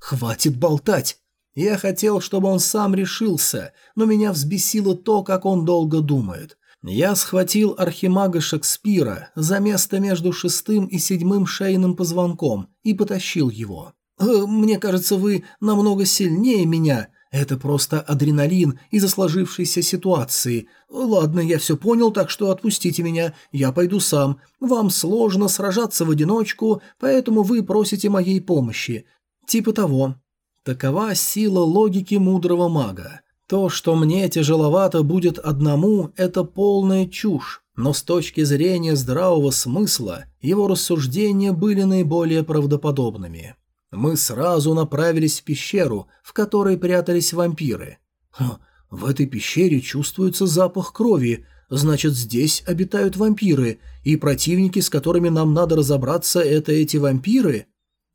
Хватит болтать!» Я хотел, чтобы он сам решился, но меня взбесило то, как он долго думает. Я схватил архимага Шекспира за место между шестым и седьмым шейным позвонком и потащил его. «Э, «Мне кажется, вы намного сильнее меня. Это просто адреналин из-за сложившейся ситуации. Ладно, я все понял, так что отпустите меня, я пойду сам. Вам сложно сражаться в одиночку, поэтому вы просите моей помощи. Типа того». Такова сила логики мудрого мага. То, что мне тяжеловато будет одному, это полная чушь, но с точки зрения здравого смысла его рассуждения были наиболее правдоподобными. Мы сразу направились в пещеру, в которой прятались вампиры. В этой пещере чувствуется запах крови, значит здесь обитают вампиры, и противники, с которыми нам надо разобраться, это эти вампиры?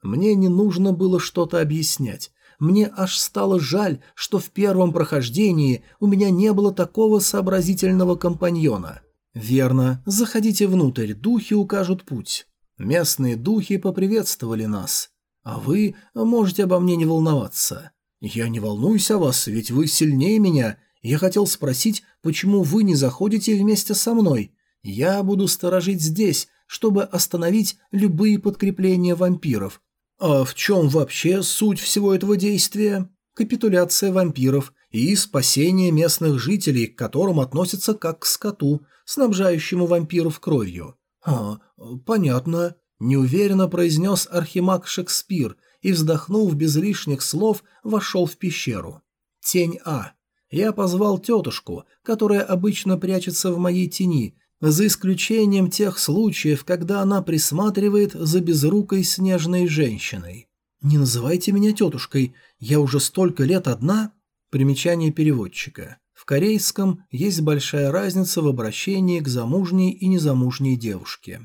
Мне не нужно было что-то объяснять. Мне аж стало жаль, что в первом прохождении у меня не было такого сообразительного компаньона. Верно, заходите внутрь, духи укажут путь. Местные духи поприветствовали нас. А вы можете обо мне не волноваться. Я не волнуюсь о вас, ведь вы сильнее меня. Я хотел спросить, почему вы не заходите вместе со мной. Я буду сторожить здесь, чтобы остановить любые подкрепления вампиров, а в чем вообще суть всего этого действия? Капитуляция вампиров и спасение местных жителей, к которым относятся как к скоту, снабжающему вампиров кровью. А, понятно. Неуверенно произнес архимаг Шекспир и, вздохнув без лишних слов, вошел в пещеру. Тень А. Я позвал тетушку, которая обычно прячется в моей тени, за исключением тех случаев, когда она присматривает за безрукой снежной женщиной. «Не называйте меня тетушкой, я уже столько лет одна...» Примечание переводчика. В корейском есть большая разница в обращении к замужней и незамужней девушке.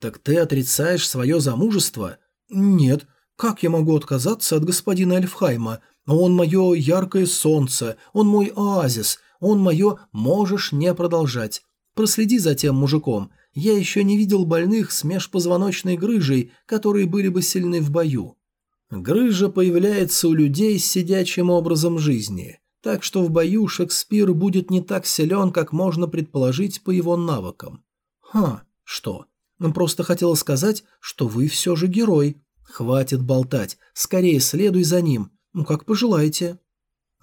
«Так ты отрицаешь свое замужество?» «Нет. Как я могу отказаться от господина Эльфхайма? Он мое яркое солнце, он мой оазис, он мое «можешь не продолжать». Проследи за тем мужиком. Я еще не видел больных с межпозвоночной грыжей, которые были бы сильны в бою. Грыжа появляется у людей с сидячим образом жизни, так что в бою Шекспир будет не так силен, как можно предположить по его навыкам. Ха, что? Он просто хотел сказать, что вы все же герой. Хватит болтать, скорее следуй за ним, ну как пожелаете.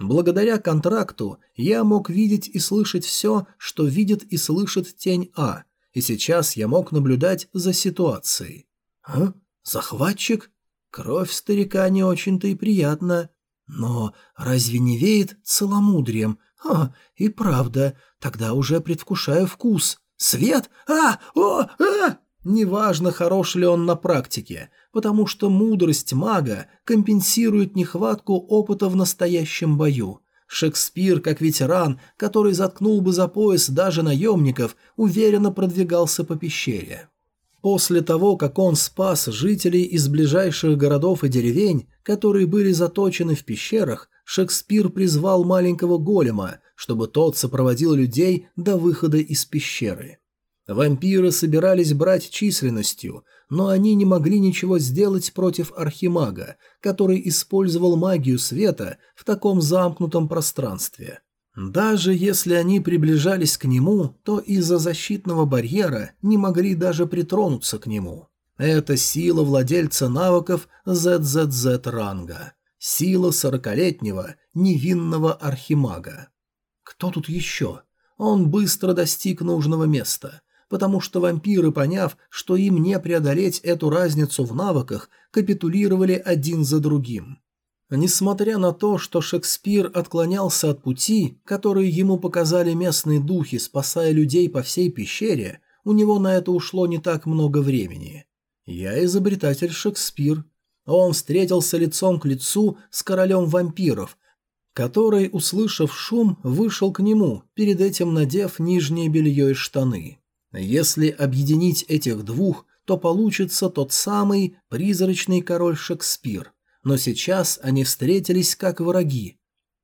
Благодаря контракту я мог видеть и слышать все, что видит и слышит тень А, и сейчас я мог наблюдать за ситуацией. А? Захватчик? Кровь старика не очень-то и приятна. Но разве не веет целомудрием? А, и правда, тогда уже предвкушаю вкус. Свет? А! О! А! Неважно, хорош ли он на практике, потому что мудрость мага компенсирует нехватку опыта в настоящем бою. Шекспир, как ветеран, который заткнул бы за пояс даже наемников, уверенно продвигался по пещере. После того, как он спас жителей из ближайших городов и деревень, которые были заточены в пещерах, Шекспир призвал маленького голема, чтобы тот сопроводил людей до выхода из пещеры. Вампиры собирались брать численностью, но они не могли ничего сделать против архимага, который использовал магию света в таком замкнутом пространстве. Даже если они приближались к нему, то из-за защитного барьера не могли даже притронуться к нему. Это сила владельца навыков ZZZ ранга. Сила сорокалетнего невинного архимага. Кто тут еще? Он быстро достиг нужного места потому что вампиры, поняв, что им не преодолеть эту разницу в навыках, капитулировали один за другим. Несмотря на то, что Шекспир отклонялся от пути, который ему показали местные духи, спасая людей по всей пещере, у него на это ушло не так много времени. Я изобретатель Шекспир. Он встретился лицом к лицу с королем вампиров, который, услышав шум, вышел к нему, перед этим надев нижнее белье и штаны. Если объединить этих двух, то получится тот самый призрачный король Шекспир. Но сейчас они встретились как враги.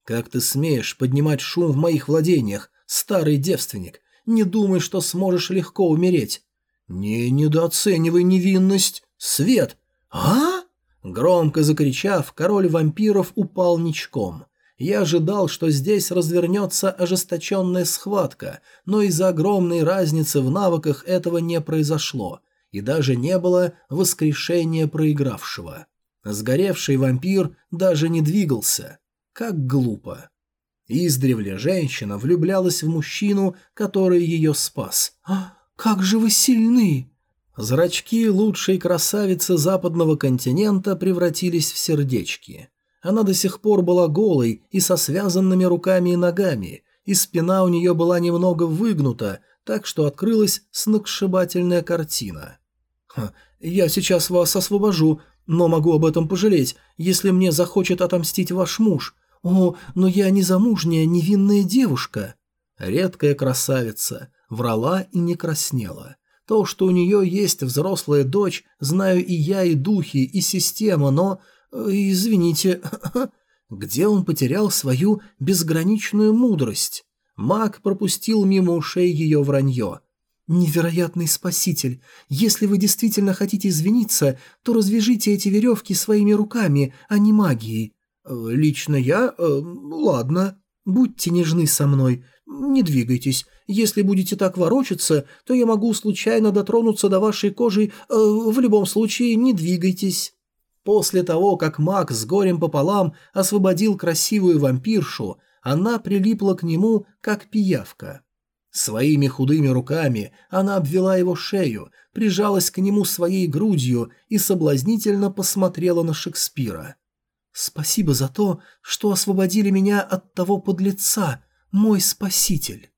Как ты смеешь поднимать шум в моих владениях, старый девственник? Не думай, что сможешь легко умереть. Не недооценивай невинность. Свет! А? Громко закричав, король вампиров упал ничком. Я ожидал, что здесь развернется ожесточенная схватка, но из-за огромной разницы в навыках этого не произошло, и даже не было воскрешения проигравшего. Сгоревший вампир даже не двигался. Как глупо. Издревле женщина влюблялась в мужчину, который ее спас. «А, как же вы сильны!» Зрачки лучшей красавицы западного континента превратились в сердечки. Она до сих пор была голой и со связанными руками и ногами, и спина у нее была немного выгнута, так что открылась сногсшибательная картина. «Я сейчас вас освобожу, но могу об этом пожалеть, если мне захочет отомстить ваш муж. О, но я не замужняя невинная девушка». Редкая красавица, врала и не краснела. То, что у нее есть взрослая дочь, знаю и я, и духи, и система, но «Извините, где он потерял свою безграничную мудрость?» Маг пропустил мимо ушей ее вранье. «Невероятный спаситель! Если вы действительно хотите извиниться, то развяжите эти веревки своими руками, а не магией. Лично я... Э, ладно. Будьте нежны со мной. Не двигайтесь. Если будете так ворочаться, то я могу случайно дотронуться до вашей кожи. Э, в любом случае, не двигайтесь». После того, как маг с горем пополам освободил красивую вампиршу, она прилипла к нему, как пиявка. Своими худыми руками она обвела его шею, прижалась к нему своей грудью и соблазнительно посмотрела на Шекспира. Спасибо за то, что освободили меня от того подлеца, мой спаситель.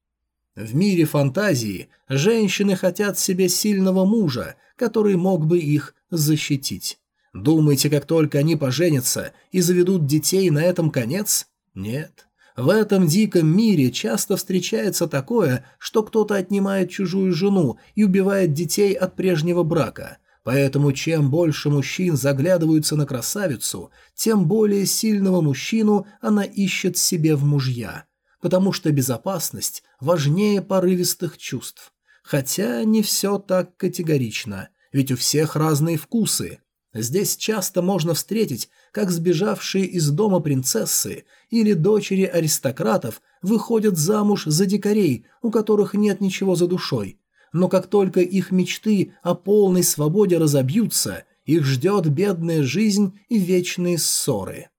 В мире фантазии женщины хотят себе сильного мужа, который мог бы их защитить. Думаете, как только они поженятся и заведут детей, на этом конец? Нет. В этом диком мире часто встречается такое, что кто-то отнимает чужую жену и убивает детей от прежнего брака. Поэтому чем больше мужчин заглядываются на красавицу, тем более сильного мужчину она ищет себе в мужья. Потому что безопасность важнее порывистых чувств. Хотя не все так категорично, ведь у всех разные вкусы. Здесь часто можно встретить, как сбежавшие из дома принцессы или дочери аристократов выходят замуж за дикарей, у которых нет ничего за душой. Но как только их мечты о полной свободе разобьются, их ждет бедная жизнь и вечные ссоры.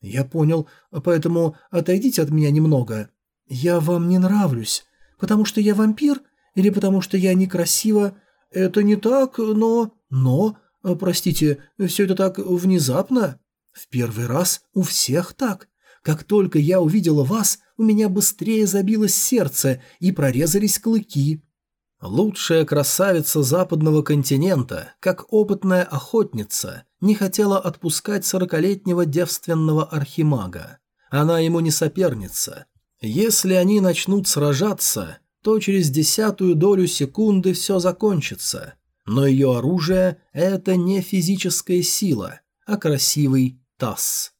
«Я понял, поэтому отойдите от меня немного. Я вам не нравлюсь, потому что я вампир или потому что я некрасива? Это не так, но... Но... Простите, все это так внезапно?» «В первый раз у всех так. Как только я увидела вас, у меня быстрее забилось сердце и прорезались клыки». Лучшая красавица западного континента, как опытная охотница, не хотела отпускать сорокалетнего девственного архимага. Она ему не соперница. Если они начнут сражаться, то через десятую долю секунды все закончится. Но ее оружие – это не физическая сила, а красивый таз.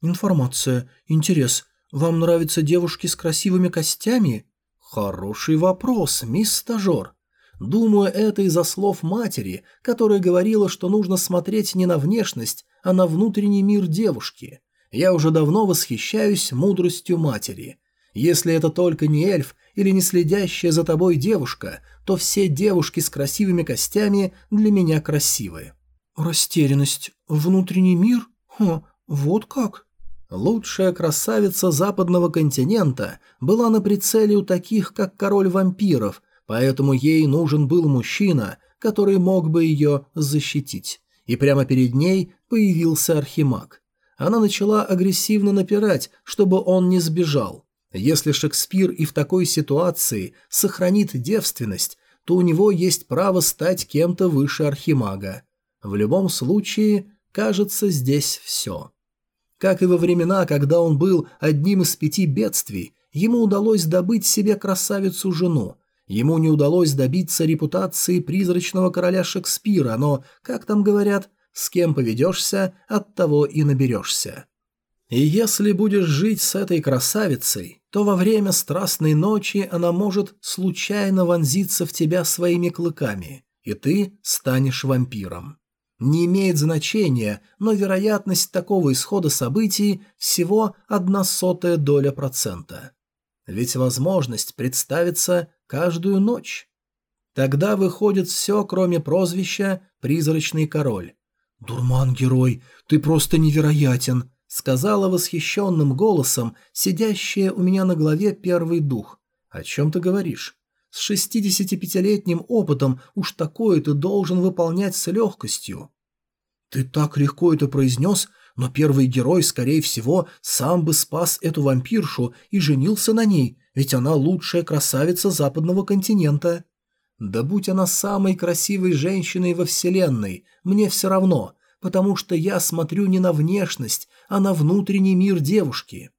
Информация. Интерес. Вам нравятся девушки с красивыми костями? Хороший вопрос, мисс стажер. Думаю, это из-за слов матери, которая говорила, что нужно смотреть не на внешность, а на внутренний мир девушки. Я уже давно восхищаюсь мудростью матери. Если это только не эльф или не следящая за тобой девушка, то все девушки с красивыми костями для меня красивы. Растерянность. Внутренний мир? Хо, вот как? Лучшая красавица западного континента была на прицеле у таких, как король вампиров, поэтому ей нужен был мужчина, который мог бы ее защитить. И прямо перед ней появился архимаг. Она начала агрессивно напирать, чтобы он не сбежал. Если Шекспир и в такой ситуации сохранит девственность, то у него есть право стать кем-то выше архимага. В любом случае, кажется, здесь все. Как и во времена, когда он был одним из пяти бедствий, ему удалось добыть себе красавицу-жену. Ему не удалось добиться репутации призрачного короля Шекспира, но, как там говорят, с кем поведешься, от того и наберешься. И если будешь жить с этой красавицей, то во время страстной ночи она может случайно вонзиться в тебя своими клыками, и ты станешь вампиром. Не имеет значения, но вероятность такого исхода событий всего одна сотая доля процента. Ведь возможность представится каждую ночь. Тогда выходит все, кроме прозвища «Призрачный король». «Дурман-герой, ты просто невероятен», — сказала восхищенным голосом сидящая у меня на голове первый дух. «О чем ты говоришь?» С 65-летним опытом уж такое ты должен выполнять с легкостью. Ты так легко это произнес, но первый герой, скорее всего, сам бы спас эту вампиршу и женился на ней, ведь она лучшая красавица западного континента. Да будь она самой красивой женщиной во вселенной, мне все равно, потому что я смотрю не на внешность, а на внутренний мир девушки.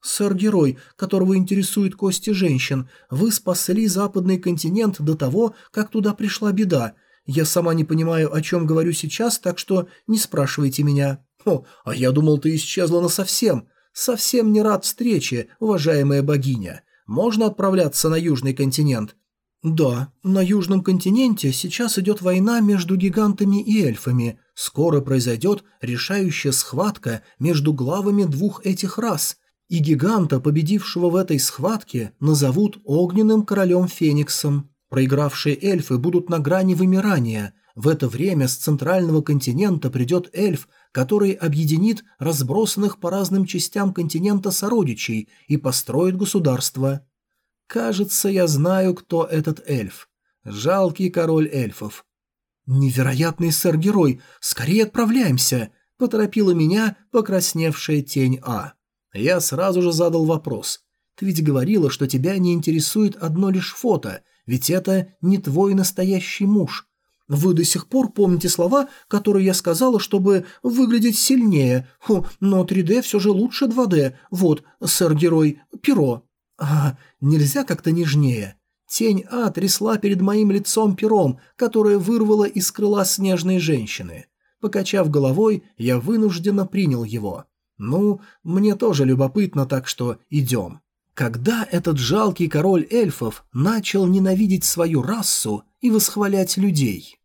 «Сэр-герой, которого интересуют кости женщин, вы спасли западный континент до того, как туда пришла беда. Я сама не понимаю, о чем говорю сейчас, так что не спрашивайте меня». «О, а я думал, ты исчезла насовсем. Совсем не рад встрече, уважаемая богиня. Можно отправляться на южный континент?» «Да, на южном континенте сейчас идет война между гигантами и эльфами. Скоро произойдет решающая схватка между главами двух этих рас – и гиганта, победившего в этой схватке, назовут огненным королем Фениксом. Проигравшие эльфы будут на грани вымирания. В это время с центрального континента придет эльф, который объединит разбросанных по разным частям континента сородичей и построит государство. Кажется, я знаю, кто этот эльф. Жалкий король эльфов. «Невероятный сэр-герой! Скорее отправляемся!» – поторопила меня покрасневшая тень А. Я сразу же задал вопрос. «Ты ведь говорила, что тебя не интересует одно лишь фото, ведь это не твой настоящий муж. Вы до сих пор помните слова, которые я сказала, чтобы выглядеть сильнее. Ху, но 3D все же лучше 2D. Вот, сэр-герой, перо. А, нельзя как-то нежнее. Тень А трясла перед моим лицом пером, которое вырвало из крыла снежной женщины. Покачав головой, я вынужденно принял его. Ну, мне тоже любопытно, так что идем. Когда этот жалкий король эльфов начал ненавидеть свою расу и восхвалять людей?